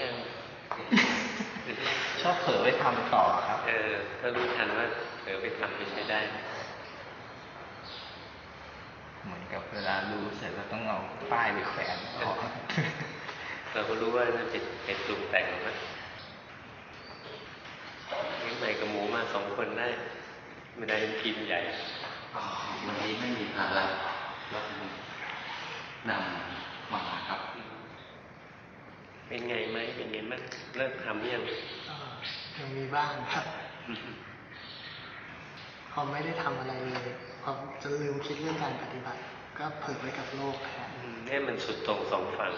ยังชอบเผลอไปทำต่อครับ เออถ้ารู้ทันว่าเผลอไปทำไปใช้ได้ เหมือนกับเวลารู้เสร็จแล้วต้องเอาป้ายไปแขวนออกเราก็รู้ว่านั่นเป็นเป็นปรุงแต่งนะเลี้ยงใหม่กับหมูมาสองคนได้ไม่ได้กินใหญ่วันนี้ไม่มีภาระก็นำมาครับ เป็นไงไหมเป็นไงมั้งเลิกทำยังก็ยังมีบ้างครับพอไม่ได้ทำอะไรเลยพอจะลืมคิดเรื่องการปฏิบัติ ก็เผลอไปกับโลกแทนอืมเนี่ยมันสุดตรงสองฝั่ง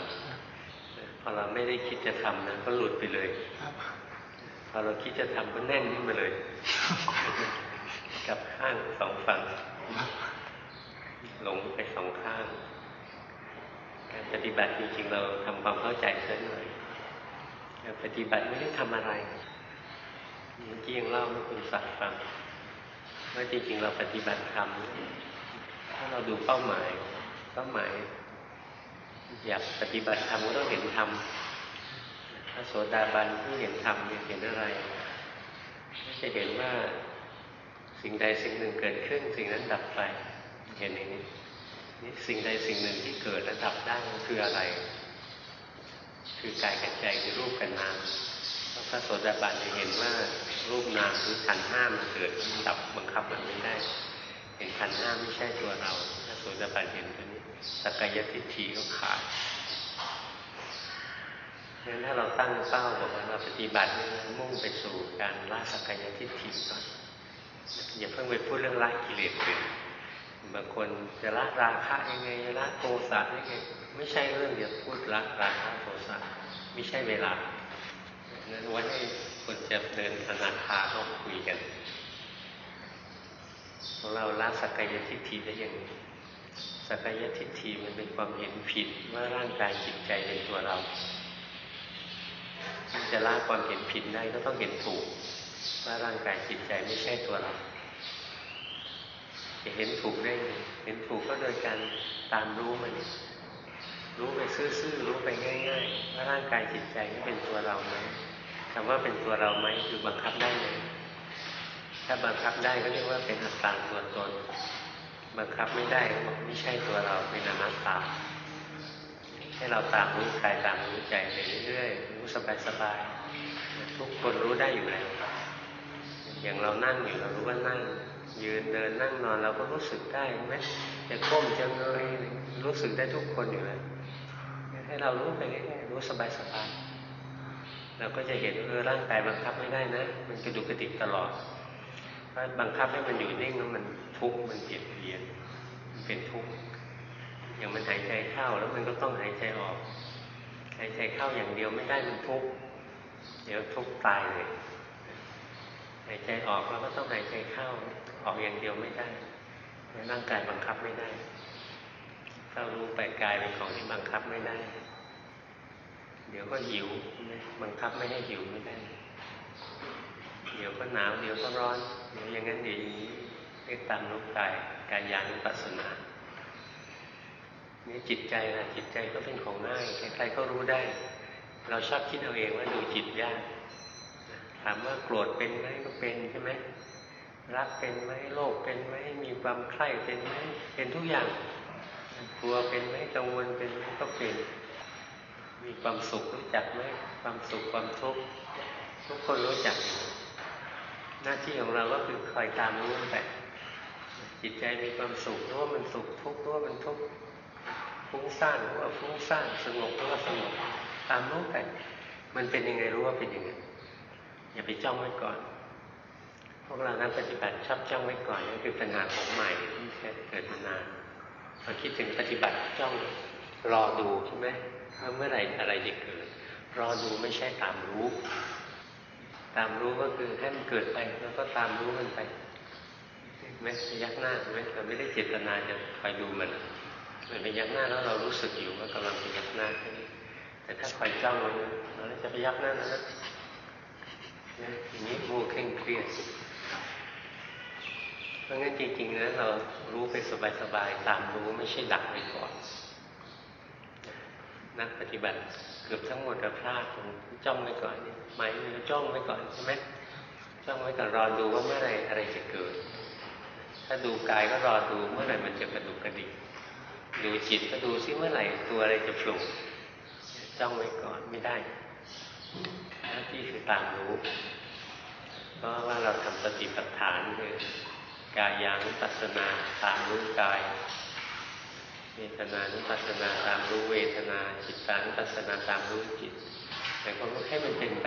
พอเราไม่ได้คิดจะทำนะก็หลุดไปเลยครับพอเราคิดจะทำก็แน่นขึ้นมาเลย กับข้างสองฝั่งหลงไปสองข้าง การปฏิบัติจริงๆเราทำความเข้าใจเส้นหน่อยการ ปฏิบัติไม่ได้ทำอะไรเมื่อกี้ยังเล่าให้คุณสักฟังว่าจริงๆเราปฏิบัติธรรมถ้าเราดูเป้าหมายเป้าหมาย อยากปฏิบัติธรรมก็ต้องเห็นธรรมถ้าโสดาบันที่เห็นธรรมเนี่ยเห็นอะไรจะเห็นว่าสิ่งใดสิ่งหนึ่งเกิดขึ้น สิ่งนั้นดับไป เห็นอย่างนี้นี่สิ่งใดสิ่งหนึ่งที่เกิดและดับได้คืออะไร คือกายกับใจคือรูปกับนามพระโสดาบันจะเห็นว่ารูปนามหรือขันห้ามันเกิดมันดับบังคับมันไม่ได้ เห็นขันห้าไม่ใช่ตัวเราพระโสดาบันเห็นตัวนี้สักายทิฏฐิก็ขาดงั้นถ้าเราตั้งเป้าบอกว่าเราปฏิบัติมุ่งไปสู่การละสักายทิฏฐิก่อนอย่าเพิ่งไปพูดเรื่องละกิเลสอื่น บางคนจะละราคะยังไงละโทสะยังไงไม่ใช่เรื่องเดียวพูดละราคะโทสะไม่ใช่เวลางั้นไว้ให้คนจะเดินอนาคาเขาคุยกันของเราละสักกายทิฏฐิได้ยังไงสักกายทิฏฐิมันเป็นความเห็นผิดว่าร่างกายจิตใจเป็นตัวเราจะละความเห็นผิดได้ก็ต้องเห็นถูกว่าร่างกายจิตใจไม่ใช่ตัวเรา จะเห็นถูกได้ไงเห็นถูกก็โดยการตามรู้มันรู้ไปซื่อๆรู้ไปง่ายๆว่าร่างกายจิตใจนี่เป็นตัวเราไหมคำว่าเป็นตัวเราไหมคือบังคับได้ไหมถ้าบังคับได้ก็เรียกว่าเป็นอัตตาตัวตน บังคับไม่ได้ก็บอกไม่ใช่ตัวเราเป็นอนัตตา ให้เราตามรู้กายตามรู้ใจไปเรื่อยๆรู้สบายๆทุกคนรู้ได้อยู่แล้วอย่างเรานั่งอยู่เรารู้ว่านั่ง ยืนเดินนั่งนอนเราก็รู้สึกได้ไหมจะก้มจะเงยรู้สึกได้ทุกคนอยู่แล้วให้เรารู้ไปเรื่อยๆรู้สบายๆเราก็จะเห็นเออร่างกายบังคับไม่ได้นะ มันกระดุกกระดิกตลอดถ้าบังคับให้มันอยู่นิ่งแล้วมันทุกข์มันเปลี่ยนเปลี่ยนมันเป็นทุกข์อย่างมันหายใจเข้าแล้วมันก็ต้องหายใจออกหายใจเข้าอย่างเดียวไม่ได้มันทุกข์เดี๋ยวทุกข์ตายเลยหายใจออกเราก็ต้องหายใจเข้า ออกอย่างเดียวไม่ได้ร่างกายบังคับไม่ได้ถ้ารู้ไปกายเป็นของที่บังคับไม่ได้ เดี๋ยวก็หิวบังคับไม่ให้หิวไม่ได้ เดี๋ยวก็หนาว เดี๋ยวก็ร้อน เดี๋ยวอย่างนั้นเดี๋ยวอย่างนี้เรียกตามรู้กายกายยานุปัสสนานี่จิตใจนะจิตใจก็เป็นของง่ายใครๆก็รู้ได้ เราชอบคิดเอาเองว่าดูจิตยากถามว่าโกรธเป็นไหมก็เป็นใช่ไหม รักเป็นไหมโลภเป็นไหมมีความใคร่เป็นไหมเป็นทุกอย่างกลัวเป็นไหมกังวลเป็นไหมก็เป็นมีความสุขรู้จักไหมความสุขความทุกข์ทุกคนรู้จัก หน้าที่ของเราก็คือคอยตามรู้ไปจิตใจมีความสุขรู้ว่ามันสุขทุกข์รู้ว่ามันทุกข์ฟุ้งซ่านรู้ว่าฟุ้งซ่านสงบรู้ว่าสงบตามรู้ไปมันเป็นยังไงรู้ว่าเป็นยังไงอย่าไปจ้องไว้ก่อน พวกเรานักปฏิบัติชอบจ้องไว้ก่อนนั่นคือปัญหาของใหม่ที่เกิดมานานพอคิดถึงปฏิบัติจ้องรอดูใช่ไหมว่าเมื่อไหร่อะไรจะเกิด รอดูไม่ใช่ตามรู้ ตามรู้ก็คือให้มันเกิดไปแล้วก็ตามรู้มันไปไหมพยักหน้าไหมเราไม่ได้เจตนาจะคอยดูมันมันพยักหน้าแล้วเรารู้สึกอยู่ว่ากำลังพยักหน้าแต่ถ้าคอยจ้องมันเราจะพยักหน้านะอย่างนี้มูเคร่งเครียด เพราะงั้นจริงๆนะเรารู้ไปสบายๆตามรู้ไม่ใช่ดักไปก่อน นักปฏิบัติเกือบทั้งหมดก็พลาดตรงจ้องไว้ก่อนเนี่ยหมายมือจ้องไว้ก่อนใช่ไหมจ้องไว้ก่อนรอดูว่าเมื่อไรอะไรจะเกิด ถ้าดูกายก็รอดูเมื่อไหร่มันจะกระดุกกระดิกดูจิตก็ดูซิเมื่อไหร่ตัวอะไรจะโผล่จ้องไว้ก่อนไม่ได้หน้าที่คือตามรู้ เพราะว่าเราทำสติปัฏฐานคือ กายานุปัสสนาตามรู้กาย เวทนานุปัสสนาตามรู้เวทนา จิตตานุปัสสนาตามรู้จิตแต่ก็ให้มันเป็นไป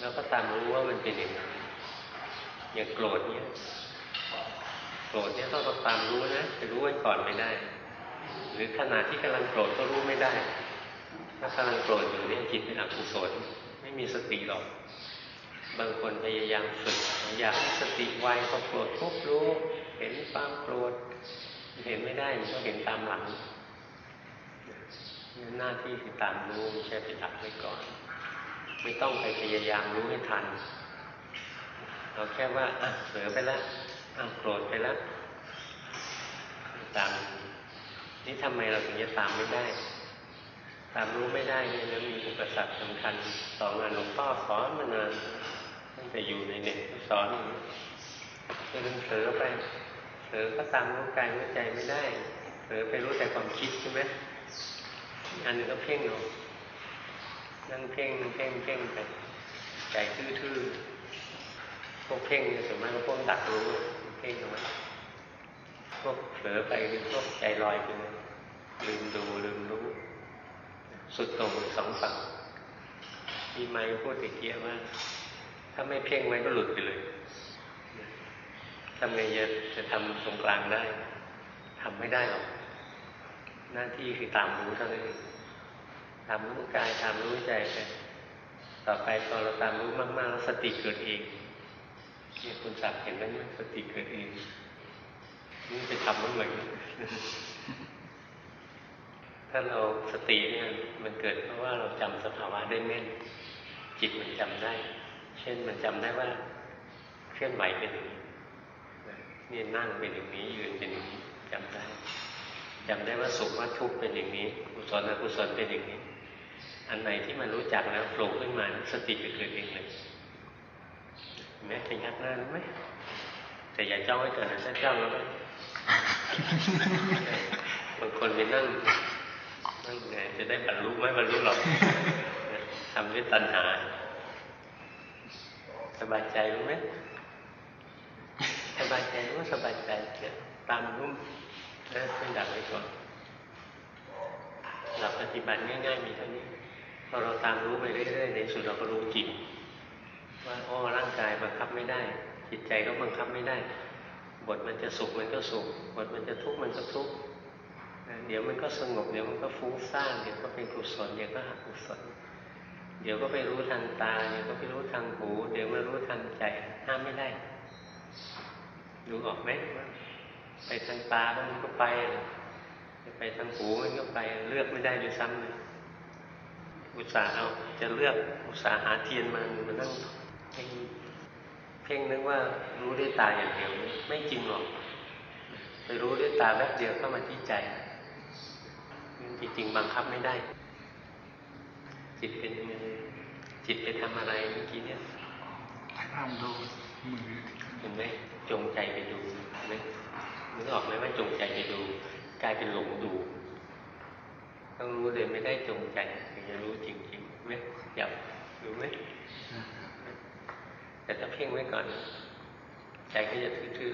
แล้วก็ตามรู้ว่ามันเป็นอย่างไรอย่างโกรธเนี่ยโกรธเนี่ยต้องตามรู้นะไปรู้ไว้ก่อนไม่ได้ หรือขณะที่กำลังโกรธก็รู้ไม่ได้ ถ้ากำลังโกรธอยู่เนี่ยจิตเป็นอกุศลไม่มีสติหรอก บางคนพยายามฝึก อยากให้สติไวพอโกรธปุ๊บรู้ เห็นความโกรธเห็นไม่ได้มันก็เห็นตามหลังหน้าที่คือตามรู้ไม่ใช่ไปดักไว้ก่อน ไม่ต้องไปพยายามรู้ให้ทัน เราแค่ว่าอะเสือไปแล้วอะโกรธไปแล้วตามนี่ทำไมเราถึงจะตามไม่ได้ ตามรู้ไม่ได้เนี่ยนะมีอุปสรรคสำคัญสองงานหลวงพ่อสอนมานาน แต่อยู่ในเน็ตสอนอย่างนี้จะเผลอไปเผลอก็ตามรู้กายรู้ใจไม่ได้เผลอไปรู้แต่ความคิดใช่ไหมอันหนึงก็เพ่งเอานั่งเพ่งเพ่งเพ่งไปใจทื่อๆพวกเพ่งเนี่ยส่วนมากก็พวกดักรู้เพ่งเอาไว้พวกเผลอไปคือพวกใจลอยไปเลยลืมดูลืมรู้ สุดโต่งสองฝั่งมีไม้พูดตะเกียบว่า ถ้าไม่เพ่งไว้ก็หลุดไปเลยทำไงจะจะทำตรงกลางได้ทำไม่ได้หรอก หน้าที่คือตามรู้เท่านั้นเองตามรู้กายตามรู้ใจไปต่อไปพอเราตามรู้มากๆแล้วสติเกิดเองนี่คุณสักดิ์เห็นไหมเนี่ยสติเกิดเองนี่ไปทำมันเหมือนถ้าเราสติเนี่ยมันเกิดเพราะว่าเราจำสภาวะได้แม่น จิตมันจำได้ เช่นมันจำได้ว่าเคลื่อนไหวเป็นอย่างนี้นี่นั่งเป็นอย่างนี้ยืนเป็นอย่างนี้จำได้จำได้ว่าสุขว่าทุกข์เป็นอย่างนี้กุศลอกุศลเป็นอย่างนี้ อันไหนที่มันรู้จักแล้วโผล่ขึ้นมาสติจะเกิดเองเลยเห็นไหมขยักหน้ารู้ไหมแต่อย่าจ้องไว้ก่อนนะถ้าจ้องแล้วบางคนไปนั่งนั่งไงจะได้บรรลุไหมบรรลุหรอกทำด้วยตัณหา สบายใจรู้ไหมสบายใจรู้สบายใจเนี่ยตามรู้นะไม่ดักไว้ก่อนหลักปฏิบัติง่ายๆมีเท่านี้พอเราตามรู้ไปเรื่อยๆในสุดเราก็รู้จริงว่าอ๋อร่างกายบังคับไม่ได้ จิตใจก็บังคับไม่ได้ บทมันจะสุขมันก็สุขบทมันจะทุกข์มันก็ทุกข์เดี๋ยวมันก็สงบเดี๋ยวมันก็ฟุ้งซ่านเดี๋ยวก็เป็นกุศลเดี๋ยวก็อกุศล เดี๋ยวก็ไปรู้ทางตา เดี๋ยวก็ไปรู้ทางหู เดี๋ยวมารู้ทางใจ ห้ามไม่ได้ ดูออกไหมว่าไปทางตามันก็ไปจะไปทางหูมันก็ไปเลือกไม่ได้ด้วยซ้ำเลย อุตส่าห์เอาจะเลือกอุตส่าห์หาเทียนมามานั่งเพ่งเพ่งนึกว่ารู้ด้วยตาอย่างเดียวไม่จริงหรอกไปรู้ด้วยตาแวบเดียวเข้ามาที่ใจจริงๆบังคับไม่ได้ จิตเป็นยังไงจิตไปทำอะไรเมื่อกี้เนี่ยพยายามดูมือเห็นไหมจงใจไปดูเห็นไหมนึกออกไหมว่าจงใจไปดู กลายเป็นหลงดูต้องรู้เลยไม่ได้จงใจถึงจะรู้จริงๆไหมหยับรู้ไหมแต่ถ้าเพ่งไว้ก่อน ใจก็จะทื่อ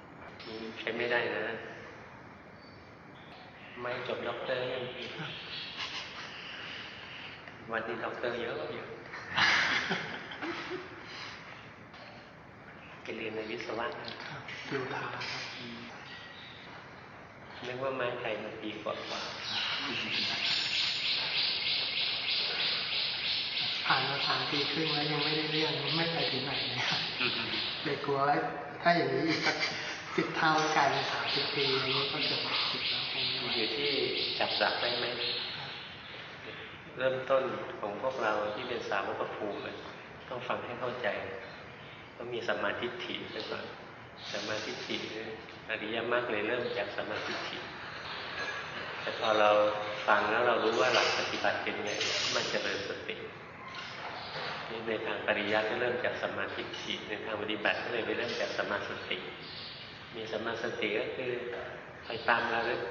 ๆใช้ไม่ได้นะ ไม่จบด็อกเตอร์ยัง วันนี้ด็อกเตอร์เยอะเยอะไปเรียนในวิศวะครับดูทาครับนึกว่าไม้ไทยมาปีกว่าผ่านมาสามปีครึ่งแล้วยังไม่ได้เรื่องไม่ไปถึงไหนเลยครับๆเลยกลัวว่าถ้าอย่างนี้อีกสักสิบเท่ากลายเป็นสามสิบปีอย่างนี้ก็เกือบสิบแล้วคงไม่ไหวอยู่ที่จับหลักได้ไหม เริ่มต้นของพวกเราที่เป็นสาวกภูมิต้องฟังให้เข้าใจต้องมีสมาธิฏฐิไปก่อนสมาธิฏฐิเนี่ยอริยมรรคเลยเริ่มจากสมาธิฏฐิแต่พอเราฟังแล้วเรารู้ว่าหลักปฏิบัติเป็นไงมันเจริญสตินี่ในทางปริยัติก็เริ่มจากสมาธิฏฐิในทางปฏิบัติก็เลยไปเริ่มจากสมาสติ มีสมาสติก็คือไปตามระลึก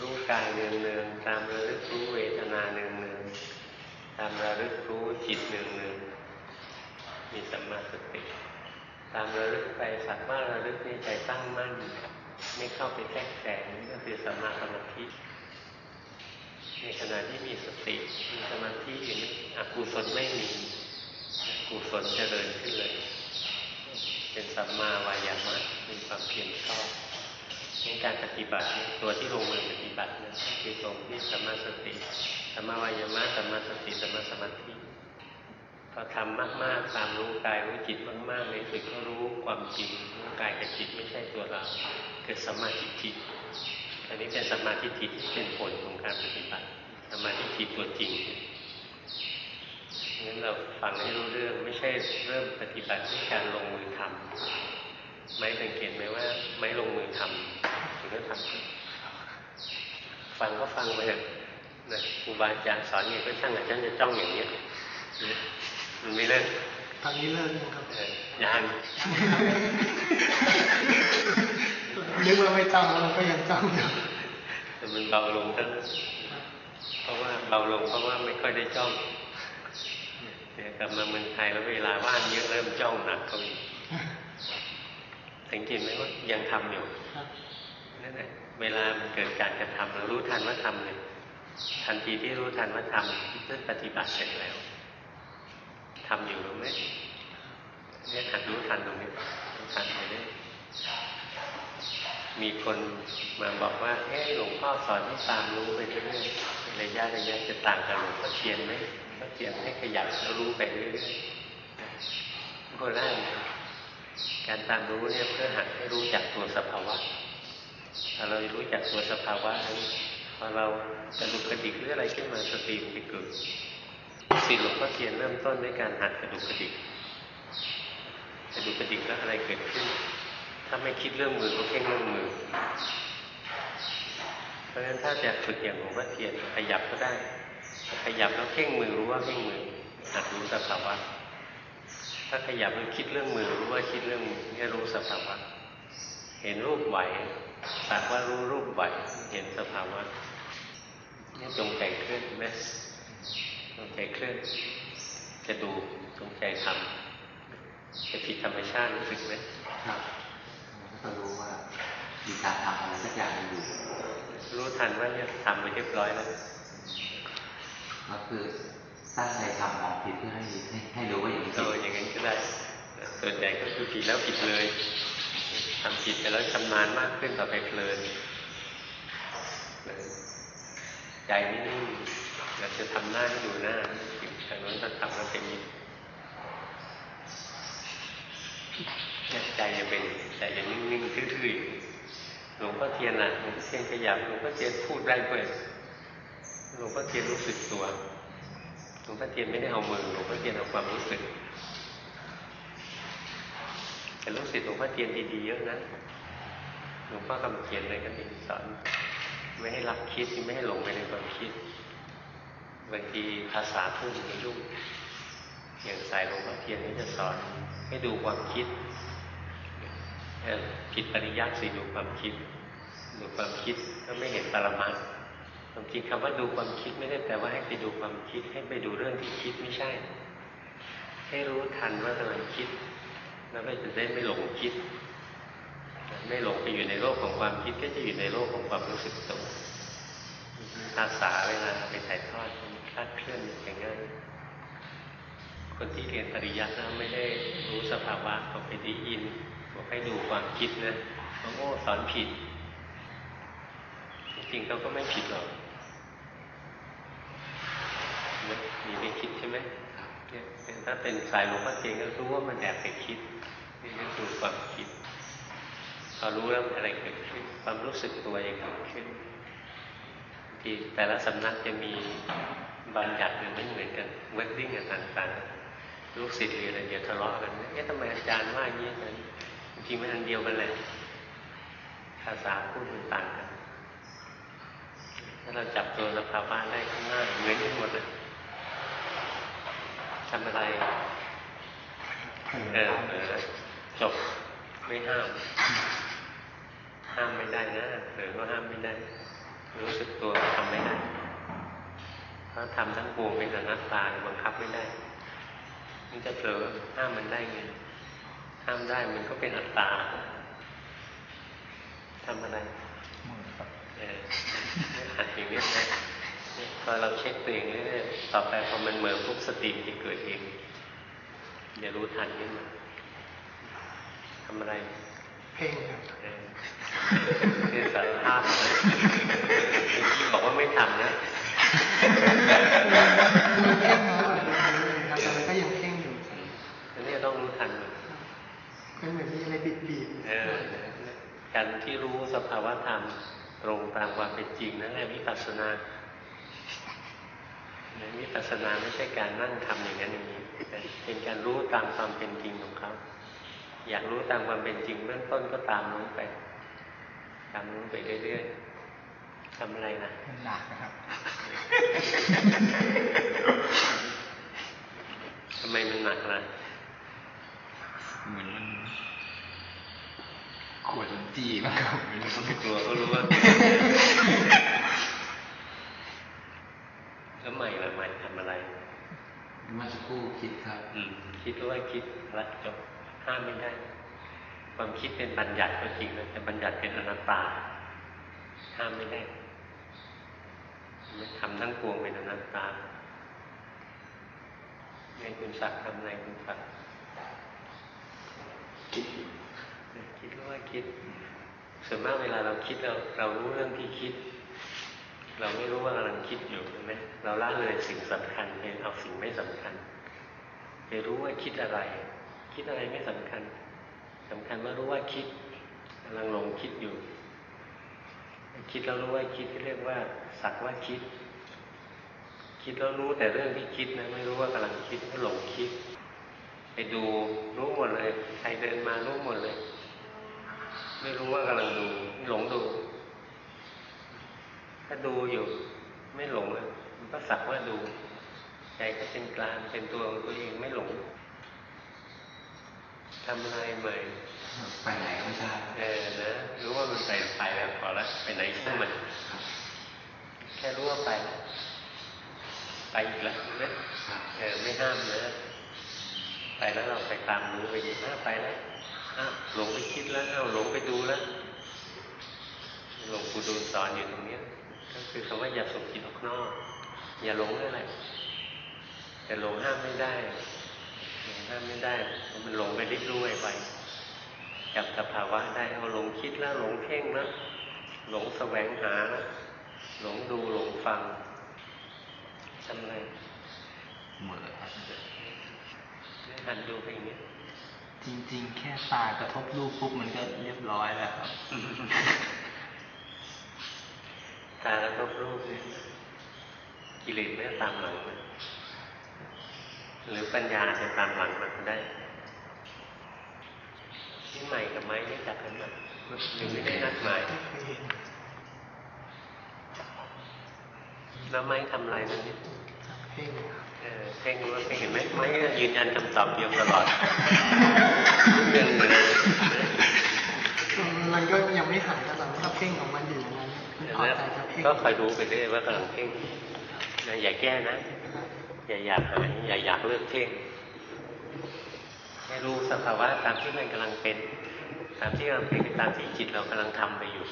รู้กายเนืองเนืองตามระลึกรู้เวทนาเนืองเนืองตามระลึกรู้จิตเนืองเนืองมีสัมมาสติ ตามระลึกไปสักว่าระลึกในใจตั้งมั่นไม่เข้าไปแทรกแซงนี่ก็คือสัมมาสมาธิในขณะที่มีสติมีสมาธิอยู่นี่อกุศลไม่มีกุศลเจริญขึ้นเลย เป็นสัมมาวายามะเป็นความเพียรชอบ ในการปฏิบัตินี่ตัวที่ลงมือปฏิบัติเนะคือตรงที่สัมมาสติสัมมาวายามะสัมมาสติสัมมาสมาธิพอทำมากๆตามรู้กายรู้จิตมากๆในสุดก็รู้ความจริงรู้กายกับจิตไม่ใช่ตัวเราเกิดสัมมาทิฏฐิอันนี้เป็นสัมมาทิฏฐิที่เป็นผลของการปฏิบัติสัมมาทิฏฐิตัวจริงงั้นเราฟังให้รู้เรื่องไม่ใช่เริ่มปฏิบัติด้วยการลงมือทำ ไม่สังเกตไหมว่า ไม่ลงมือทำถึงจะทำฟังก็ฟังไปเถอะนะครูบาอาจารย์สอนไงก็ช่างอาจารย์จะจ้องอย่างนี้ยมันไม่เลิกตอนนี้เลิกยังครับเออยังนึกว่าไม่จ้องแล้วมันก็ยังจ้องอยู่แต่มันเบาลงทั้งเพราะว่าเบาลงเพราะว่าไม่ค่อยได้จ้องเดี๋ยวกลับมาเมืองไทยแล้วเวลาว่างเยอะเริ่มจ้องหนักเขาอีก สังเกตไหมว่ายังทำอยู่ครับนั่นแหละเวลามันเกิดการกระทำเรารู้ทันว่าทำเลยทันทีที่รู้ทันว่าทำนั่นปฏิบัติเสร็จแล้วทำอยู่รู้ไหมเนี่ยหัดรู้ทันตรงนี้รู้ทันไปเรื่อยมีคนมาบอกว่าเอ๊ะหลวงพ่อสอนให้ตามรู้ไปเรื่อยๆระยะระยะจะต่างกับหลวงพ่อเทียนไหมหลวงพ่อเทียนให้ขยับแล้วรู้ไปเรื่อยๆก็ได้นะ การตามรู้เนี่ยเพื่อหัดให้รู้จักตัวสภาวะถ้าเรารู้จักตัวสภาวะนั้นพอเรากระดุกกระดิกหรืออะไรขึ้นมาสติมันจะเกิดสิ่งหลวงพ่อเทียนเริ่มต้นด้วยการหัดกระดุกกระดิกกระดุกกระดิกแล้วอะไรเกิดขึ้น ถ้าไม่คิดเรื่องมือก็เพ่งเรื่องมือ เพราะฉะนั้นถ้าจะฝึกอย่างหลวงพ่อเทียนขยับก็ได้ ขยับแล้วเพ่งมือรู้ว่าเพ่งมือหัดรู้สภาวะ ถ้าขยับแล้วคิดเรื่องมือรู้ว่าคิดเรื่องมือเนี่ยรู้สภาวะเห็นรูปไหวสักว่ารู้รูปไหวเห็นสภาวะนี่จงใจเคลื่อนไหมจงใจเคลื่อนจะดูจงใจทำจะผิดธรรมชาติรู้สึกไหมครับผมก็รู้ว่ามีการทำอะไรสักอย่างหนึ่งอยู่ รู้ทันว่าเนี่ยทำไปเรียบร้อยแล้วก็คือ ตั้งใจทำมองผิดเพื่อให้ให้ให้รู้ว่าอย่างนี้เอออย่างนั้นก็ได้ส่วนใหญ่ก็คือผิดแล้วผิดเลยทำผิดไปแล้วชำนาญมากขึ้นต่อไปเพลินใจไม่นิ่งเราจะทำหน้าให้ดูหน้าทางนั้นถ้าทำแล้วเป็นอย่างนี้เนี่ยใจจะเป็นใจจะนิ่งๆทื่อๆหลวงพ่อเทียนน่ะหลวงพ่อเทียนขยับหลวงพ่อเทียนพูดได้ด้วยหลวงพ่อเทียนรู้สึกตัว หลวงพ่อเทียนไม่ได้เอามือหลวงพ่อเทียนเอาความรู้สึกแต่ลูกศิษย์หลวงพ่อเทียนดีๆเยอะนะหลวงพ่อกำเขียนเลยก็ดีสอนไม่ให้รับคิดไม่ให้หลงไปในความคิดบางทีภาษาพูดมันยุ่งอย่างสายหลวงพ่อเทียนนี่จะสอนให้ดูความคิดผิดปริยัติสิดูความคิด ดูความคิดก็ไม่เห็นปรมัตถ์ ความจริงคำว่าดูความคิดไม่ได้แปลว่าให้ไปดูความคิดให้ไปดูเรื่องที่คิดไม่ใช่ ให้รู้ทันว่ากำลังคิด แล้วก็จะได้ไม่หลงคิด ไม่หลงไปอยู่ในโลกของความคิดก็จะอยู่ในโลกของความรู้สึกตัวภาษาเวลาไปถ่ายทอดมันคลาดเคลื่อนอย่างง่ายคนที่เรียนปริยัตินะไม่ได้รู้สภาวะเขาไปได้ยินบอกให้ดูความคิดนะเขาโง่สอนผิด จริงๆเขาก็ไม่ผิดหรอก นะมีไปคิดใช่ไหมเนี่ยถ้าเป็นสายหลวงพ่อเทียนก็รู้ว่ามันแอบไปคิดนี่ก็คือความคิดพอรู้แล้วอะไรเกิดขึ้นความรู้สึกตัวยังเกิดขึ้นที่แต่ละสำนักจะมีบัญญัติไม่เหมือนกันเวดดิ้งต่างๆลูกศิษย์หรืออะไรเดี๋ยวทะเลาะกันเอ๊ะทำไมอาจารย์ว่าอย่างนี้กันจริงๆมันอันเดียวกันแหละภาษาพูดมันต่างกัน ถ้าเราจับตัวสภาวะได้ข้างหน้าเหมือนกันหมดเลย ทำอะไรเผลอเออเออจบไม่ห้าม ห้ามไม่ได้นะหรือก็ห้ามไม่ได้ รู้สึกตัวก็ทำไม่ได้เพราะทำทั้งปวงเป็นอนัตตาบังคับไม่ได้มันจะเผลอห้ามมันได้ไงห้ามได้มันก็เป็นอัตตาทำอะไรมือครับเออหัดอย่างนี้นะเนี่ยพอเราเช็คตัวเองเรื่อยๆ ต่อไปพอมันเหมือนปุ๊บสติมันจะเกิดเองอย่ารู้ทันขึ้นมาทำอะไร เพ่งครับเออคือสารภาพเลยบอกว่าไม่ทำนะมันเพ่งนะครับแต่มันก็ยังเพ่งอยู่อันนี้ต้องรู้ทันมันมันเหมือนมีอะไรบิดบีบเออการที่รู้สภาวะธรรมตรงตามความเป็นจริงนั่นแหละวิปัสสนาเนี่ย วิปัสสนาไม่ใช่การนั่งทำอย่างนั้นอย่างนี้แต่เป็นการรู้ตามความเป็นจริงของเขา อยากรู้ตามความเป็นจริงเบื้องต้นก็ตามรู้ไป ตามรู้ไปเรื่อยๆทำอะไรนะมันหนักนะครับทำไมมันหนักล่ะเหมือนมันขวดลิ้นจี่มั้งครับไม่รู้กลัวก็รู้ว่า แล้วใหม่ละใหม่ทำอะไรเมื่อสักครู่คิดครับ อืมคิดว่าคิดละจบห้ามไม่ได้ ความคิดเป็นบัญญัติก็จริงนะแต่บัญญัติเป็นอนัตตาห้ามไม่ได้มันทำทั้งปวงเป็นอนัตตาในคุณศักดิ์ทำอะไรคุณศักดิ์คิดคิดว่าคิดส่วนมากเวลาเราคิดเราเรารู้เรื่องที่คิด เราไม่รู้ว่ากำลังคิดอยู่ใช่ไหมเราละเลยสิ่งสำคัญไปเอาสิ่งไม่สำคัญไปรู้ว่าคิดอะไร คิดอะไรไม่สำคัญสำคัญว่ารู้ว่าคิดกำลังหลงคิดอยู่ คิดแล้วรู้ว่าคิดเรียกว่า สักว่าคิด คิดแล้วรู้แต่เรื่องที่คิดนะไม่รู้ว่ากำลังคิดก็หลงคิด ไปดูรู้หมดเลย ใครเดินมารู้หมดเลย ไม่รู้ว่ากำลังดูหลงดู ถ้าดูอยู่ไม่หลงอะมันก็สักว่าดูใจก็เป็นกลางเป็นตัวของตัวเองไม่หลงทำอะไรใหม่ไปไหนก็ไม่ทราบเออนะรู้ว่ามันไปไปแล้วพอแล้วไปไหนช่างมันครับแค่รู้ว่าไปแล้วไปอีกแล้วเห็นไหมครับเออไม่ห้ามนะไปแล้วเราไปตามรู้ไปดีอ้าวไปแล้วอ้าวหลงไปคิดแล้วอ้าวหลงไปดูแล้วหลวงปู่ดูลสอนอยู่ตรงเนี้ยก็ คือคำว่าอย่าส่งจิตออกนอก อย่าหลงนั่นแหละแต่หลงห้ามไม่ได้หลงห้ามไม่ได้เพราะมันหลงไปริบรู้ไปจับสภาวะได้เอาหลงคิดแล้วหลงเพ่งแล้วหลงแสวงหาแล้วหลงดูหลงฟังทำอะไรเหมือครับหันดูไปอย่างนี้จริง ๆ แค่ตากระทบรูปปุ๊บมันก็เรียบร้อยแล้วครับ ตาแล้วก็รูปเนี่ยกิเลสไม่ตามหลังมันหรือปัญญาจะตามหลังมันก็ได้ที่ใหม่กับไม้นี่จักกันไหมหรือไม่ได้นัดหมายไม่เคยเห็นแล้วไม้ทำอะไรนั่นนี่เพ่งครับเออเพ่งรู้ว่าเพ่งเห็นไหมไม้ก็ยืนยันคำตอบเดียวตลอดเรื่องเลยนะมันก็ยังไม่หายแต่ว่าถ้าเพ่งของมันอยู่อย่างนั้นมั นพอใจกับเพ่งก็คอยรู้ไปเรื่อยว่ากำลังเพ่งนะอย่าแก้นะอย่าอยากหายอย่าอยากเลิกเพ่งให้รู้สภาวะตามที่มันกำลังเป็น ตามที่กำลังเป็นคือตามที่จิตเรากำลังทำไปอยู่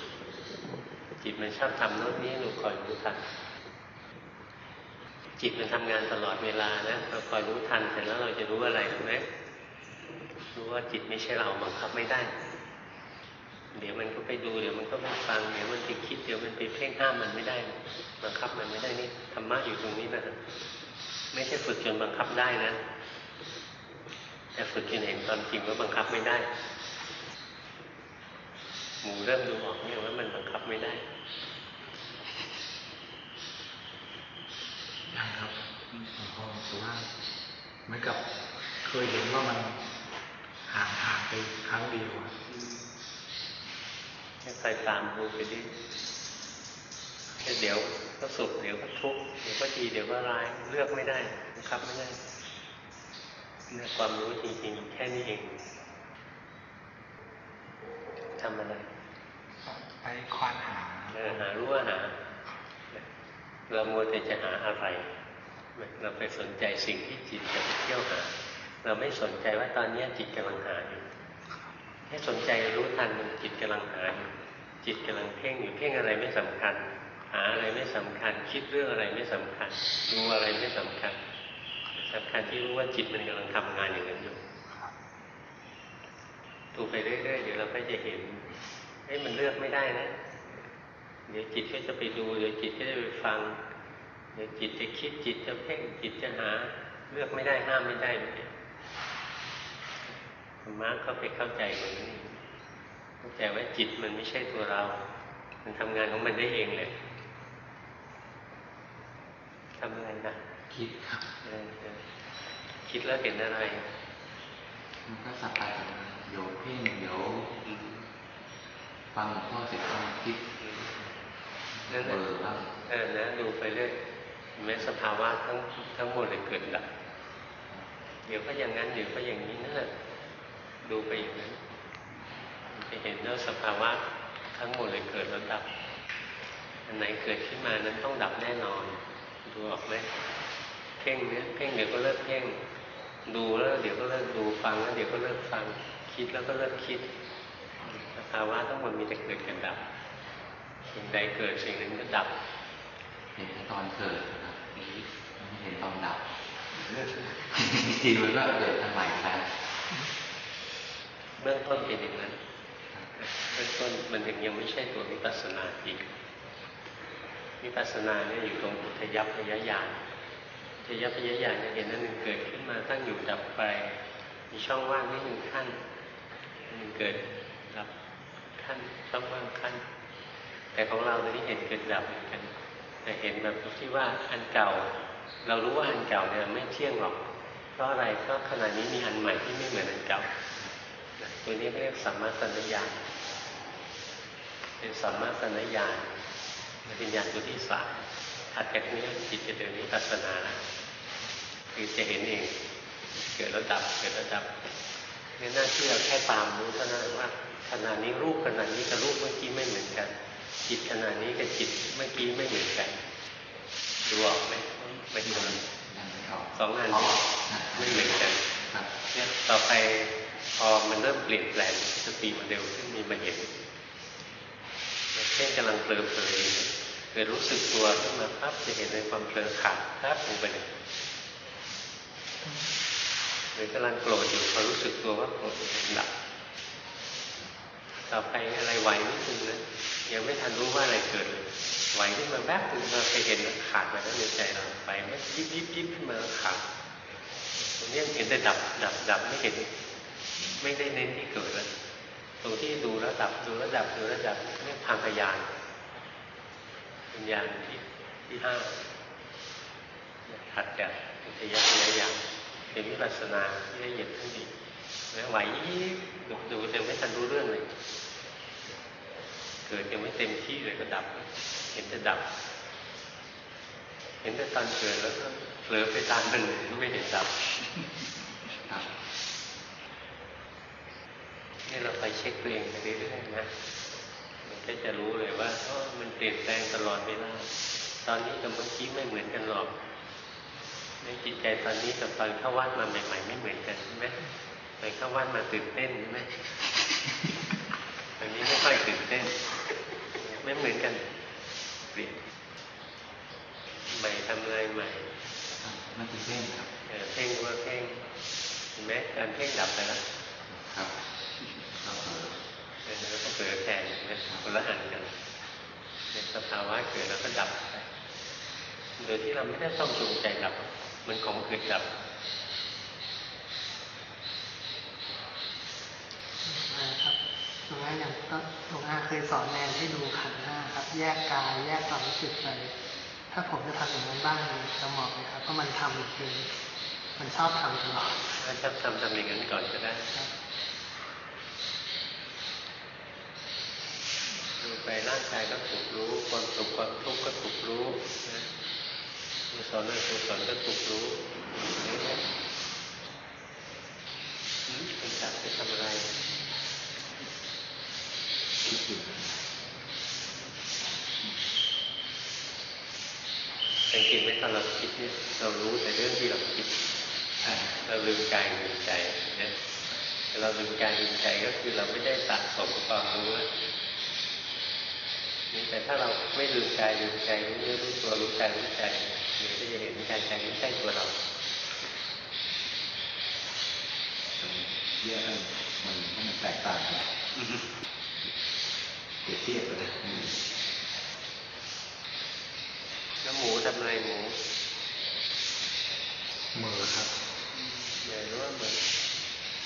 จิตมันชอบทำโน้นนี้หนูคอยรู้ทันจิตมันทำงานตลอดเวลานะเราคอยรู้ทันเสร็จแล้วเราจะรู้อะไรรู้ไหมรู้ว่าจิตไม่ใช่เราบังคับไม่ได้ เดี๋ยวมันก็ไปดูเดี๋ยวมันก็ไปฟังเดี๋ยวมันไปคิดเดี๋ยวมันไปเพ่งห้ามมันไม่ได้บังคับมันไม่ได้นี่ธรรมะอยู่ตรงนี้นะไม่ใช่ฝึกจนบังคับได้นะแต่ฝึกจนเห็นความจริงว่าบังคับไม่ได้หมูเริ่มดูออกเนี่ยว่ามันบังคับไม่ได้ยังครับหลวงพ่อแต่ว่าเหมือนกับเคยเห็นว่ามันห่างห่างไปครั้งเดียวอะ ให้คอยตามดูไปดิเดี๋ยวก็สุขเดี๋ยวก็ทุกข์เดี๋ยวก็ดีเดี๋ยวก็ร้ายเลือกไม่ได้บังคับไม่ได้เนี่ยความรู้จริงๆ แค่นี้เองทำอะไรไปควานหาเออหารู้ว่าหาเรามัวแต่จะหาอะไร เราไปสนใจสิ่งที่จิตจะไปเที่ยวหา เราไม่สนใจว่าตอนนี้จิตกำลังหาอยู่ ให้สนใจรู้ทันจิตกำลังหาอยู่จิตกำลังเพ่งอยู่เพ่งอะไรไม่สำคัญ หาอะไรไม่สำคัญ คิดเรื่องอะไรไม่สำคัญ ดูอะไรไม่สำคัญสำคัญที่รู้ว่าจิตมันกำลังทำงานอย่างนั้นอยู่ดูไปเรื่อยๆเดี๋ยวเราก็จะเห็นเฮ้ยมันเลือกไม่ได้นะ เดี๋ยวจิตก็จะไปดูเดี๋ยวจิตก็จะไปฟัง เดี๋ยวจิตจะคิดจิตจะเพ่งจิตจะหา เลือกไม่ได้ห้ามไม่ได้เลยธ รรมะก็ไปเข้าใจตรงนี้เข้าใจว่าจิตมันไม่ใช่ตัวเรา มันทำงานของมันได้เองเลยทำอะไรนะคิดครับเออเออคิดแล้วเห็นอะไร มันก็สับไปสับมาเดี๋ยวเพ่งเดี๋ยวอืมฟังหลวงพ่อเสร็จก็คิดอืมนั่นแหเบละอร์บ้างเออนะดูไปเรื่อยเห็นไหมสภาวะทั้งทั้งหมดเลยเกิดดับเดี๋ยวก็อย่างนั้นเดี๋ยวก็อย่างนี้นั่นแหละ ดูไปอย่างนั้นจะเห็นว่าสภาวะทั้งหมดเลยเกิดแล้วดับ อันไหนเกิดขึ้นมานั้นต้องดับแน่นอน ดูออกไหมเพ่งเนี่ยเพ่งเดี๋ยวก็เลิกเพ่ง ดูแล้วเดี๋ยวก็เลิกดูฟังแล้วเดี๋ยวก็เลิกฟัง คิดแล้วก็เลิกคิด สภาวะทั้งหมดมีแต่เกิดกับดับ สิ่งใดเกิดสิ่งนั้นก็ดับ เห็นตอนเกิดนะไม่เห็นตอนดับจริงมันก็เกิดทำใหม่ไป เบื้องต้นเป็นอย่างนั้นเบื้องต้นมันถึงยังไม่ใช่ตัววิปัสสนาจริงวิปัสสนาเนี่ยอยู่ตรงอุทยพยญาณอุทยพยาณเนี่ยเห็นนั่นหนึ่งเกิดขึ้นมาตั้งอยู่ดับไป มีช่องว่างนิดหนึ่งขั้นอันหนึ่งเกิดดับขั้นช่องว่างขั้น แต่ของเราตอนนี้เห็นเกิดดับเหมือนกัน แต่เห็นแบบที่ว่าอันเก่า เรารู้ว่าอันเก่าเนี่ยไม่เที่ยงหรอก เพราะอะไรก็ขณะนี้มีอันใหม่ที่ไม่เหมือนอันเก่า ตัวนี้เรียกสัมมาสัญญาณเป็นสัมมาสัญญาณเป็นญาณตัวที่สามถัดจากนี้จิตจะเดินวิปัสสนาแล้วคือจะเห็นเอง เกิดแล้วดับ เกิดแล้วดับเนี่ยหน้าที่เราแค่ตามรู้เท่านั้นว่าขณะนี้รูปขณะนี้กับรูปเมื่อกี้ไม่เหมือนกัน จิตขณะนี้กับจิตเมื่อกี้ไม่เหมือนกันดูออกไหมไม่เหมือนยังไม่ออกสองงานอ๋อไม่เหมือนกันครับเนี่ยต่อไป พอมันเริ่มเปลี่ยนแปลงสติมันเร็วขึ้นมีมาเห็นเช่นกำลังเผลอเผลอเกิดรู้สึกตัวขึ้นมาปั๊บจะเห็นในความเผลอขาดปั๊บลงไปเลยหรือกำลังโกรธอยู่พอรู้สึกตัวว่าโกรธเห็นดับต่อไปอะไรไหวนิดนึงนะยังไม่ทันรู้ว่าอะไรเกิดเลยไหวขึ้นมาแวบนึงเราไปเห็นขาดไปแล้วในใจเราไปไม่ยิบยิบยิบขึ้นมาขาดตรงนี้เห็นแต่ดับดับดับไม่เห็น ไม่ได้เน้นที่เกิดเลยตรงที่ดูแล้วดับดูแล้วดับดูแล้วดับเรียกทางพยานปัญญาณที่ที่ห้าถัดจากอุทยพยายามเป็นวิปัสสนาที่ละเอียดขึ้นอีกแล้วไหวดูดูแต่ไม่ทันรู้เรื่องเลย เกิดยังไม่เต็มที่เลยก็ดับ เห็นแต่ดับ เห็นแต่ตอนเกิดแล้วก็เผลอไปตามมันเลยไม่เห็นดับ นี่เราไปเช็คตัวเองไปเรื่อยๆนะมันก็จะรู้เลยว่าอ๋อมันเปลี่ยนแปลงตลอดเวลาตอนนี้กับเมื่อกี้ไม่เหมือนกันหรอกในจิตใจตอนนี้กับตอนเข้าวัดมาใหม่ ๆ ไม่เหมือนกันใช่ไหมไปเข้าวัดมาตื่นเต้นใช่ไหมตอนนี้ไม่ค่อยตื่นเต้น ไม่เหมือนกันเปลี่ยนใหม่ทำอะไรใหม่ครับไม่ตื่นเต้นครับเออเพ่งว่าเพ่งเห็นไหมการเพ่งดับไปแล้ว ครับก็เผลอ เออแล้วก็เผลอแทนเห็นไหม คนละอันกันในสภาวะเกิดแล้วก็ดับไปโดยที่เราไม่ได้ต้องจงใจดับ มันของเกิดดับนะครับหลวงอาอย่างก็หลวงอาเคยสอนแนนให้ดูขันธ์ห้าครับ แยกกายแยกความรู้สึกไปถ้าผมจะทำอย่างนั้นบ้างจะเหมาะไหมครับเพราะมันทำคือมันชอบทำตลอดถ้าจะทำทำอย่างนั้นก่อนก็ได้ ครับ ดูดูไปร่างกายก็ถูกรู้ความสุขความทุกข์ก็ถูกรู้นะกุศลอกุศลก็ถูกรู้อย่างนี้นะอืมคุณจับไปทำอะไรคิดอยู่สังเกตไหมตอนเราคิดเนี่ยเรารู้แต่เรื่องที่เราคิดใช่เราลืมกายลืมใจนะแต่เราลืมกายลืมใจก็คือเราไม่ได้สะสมความรู้อะนี่ แต่ถ้าเราไม่ลืมกายลืมใจรู้เรื่องรู้ตัวรู้กายรู้ใจเดี๋ยวก็จะเห็นกายใจไม่ใช่ตัวเราแยกกันมันมันแตกต่างกันเปรียบเทียบกันนะแล้วหมูทำอะไรหมูมือครับเดี๋ยวรู้ว่าเหมือน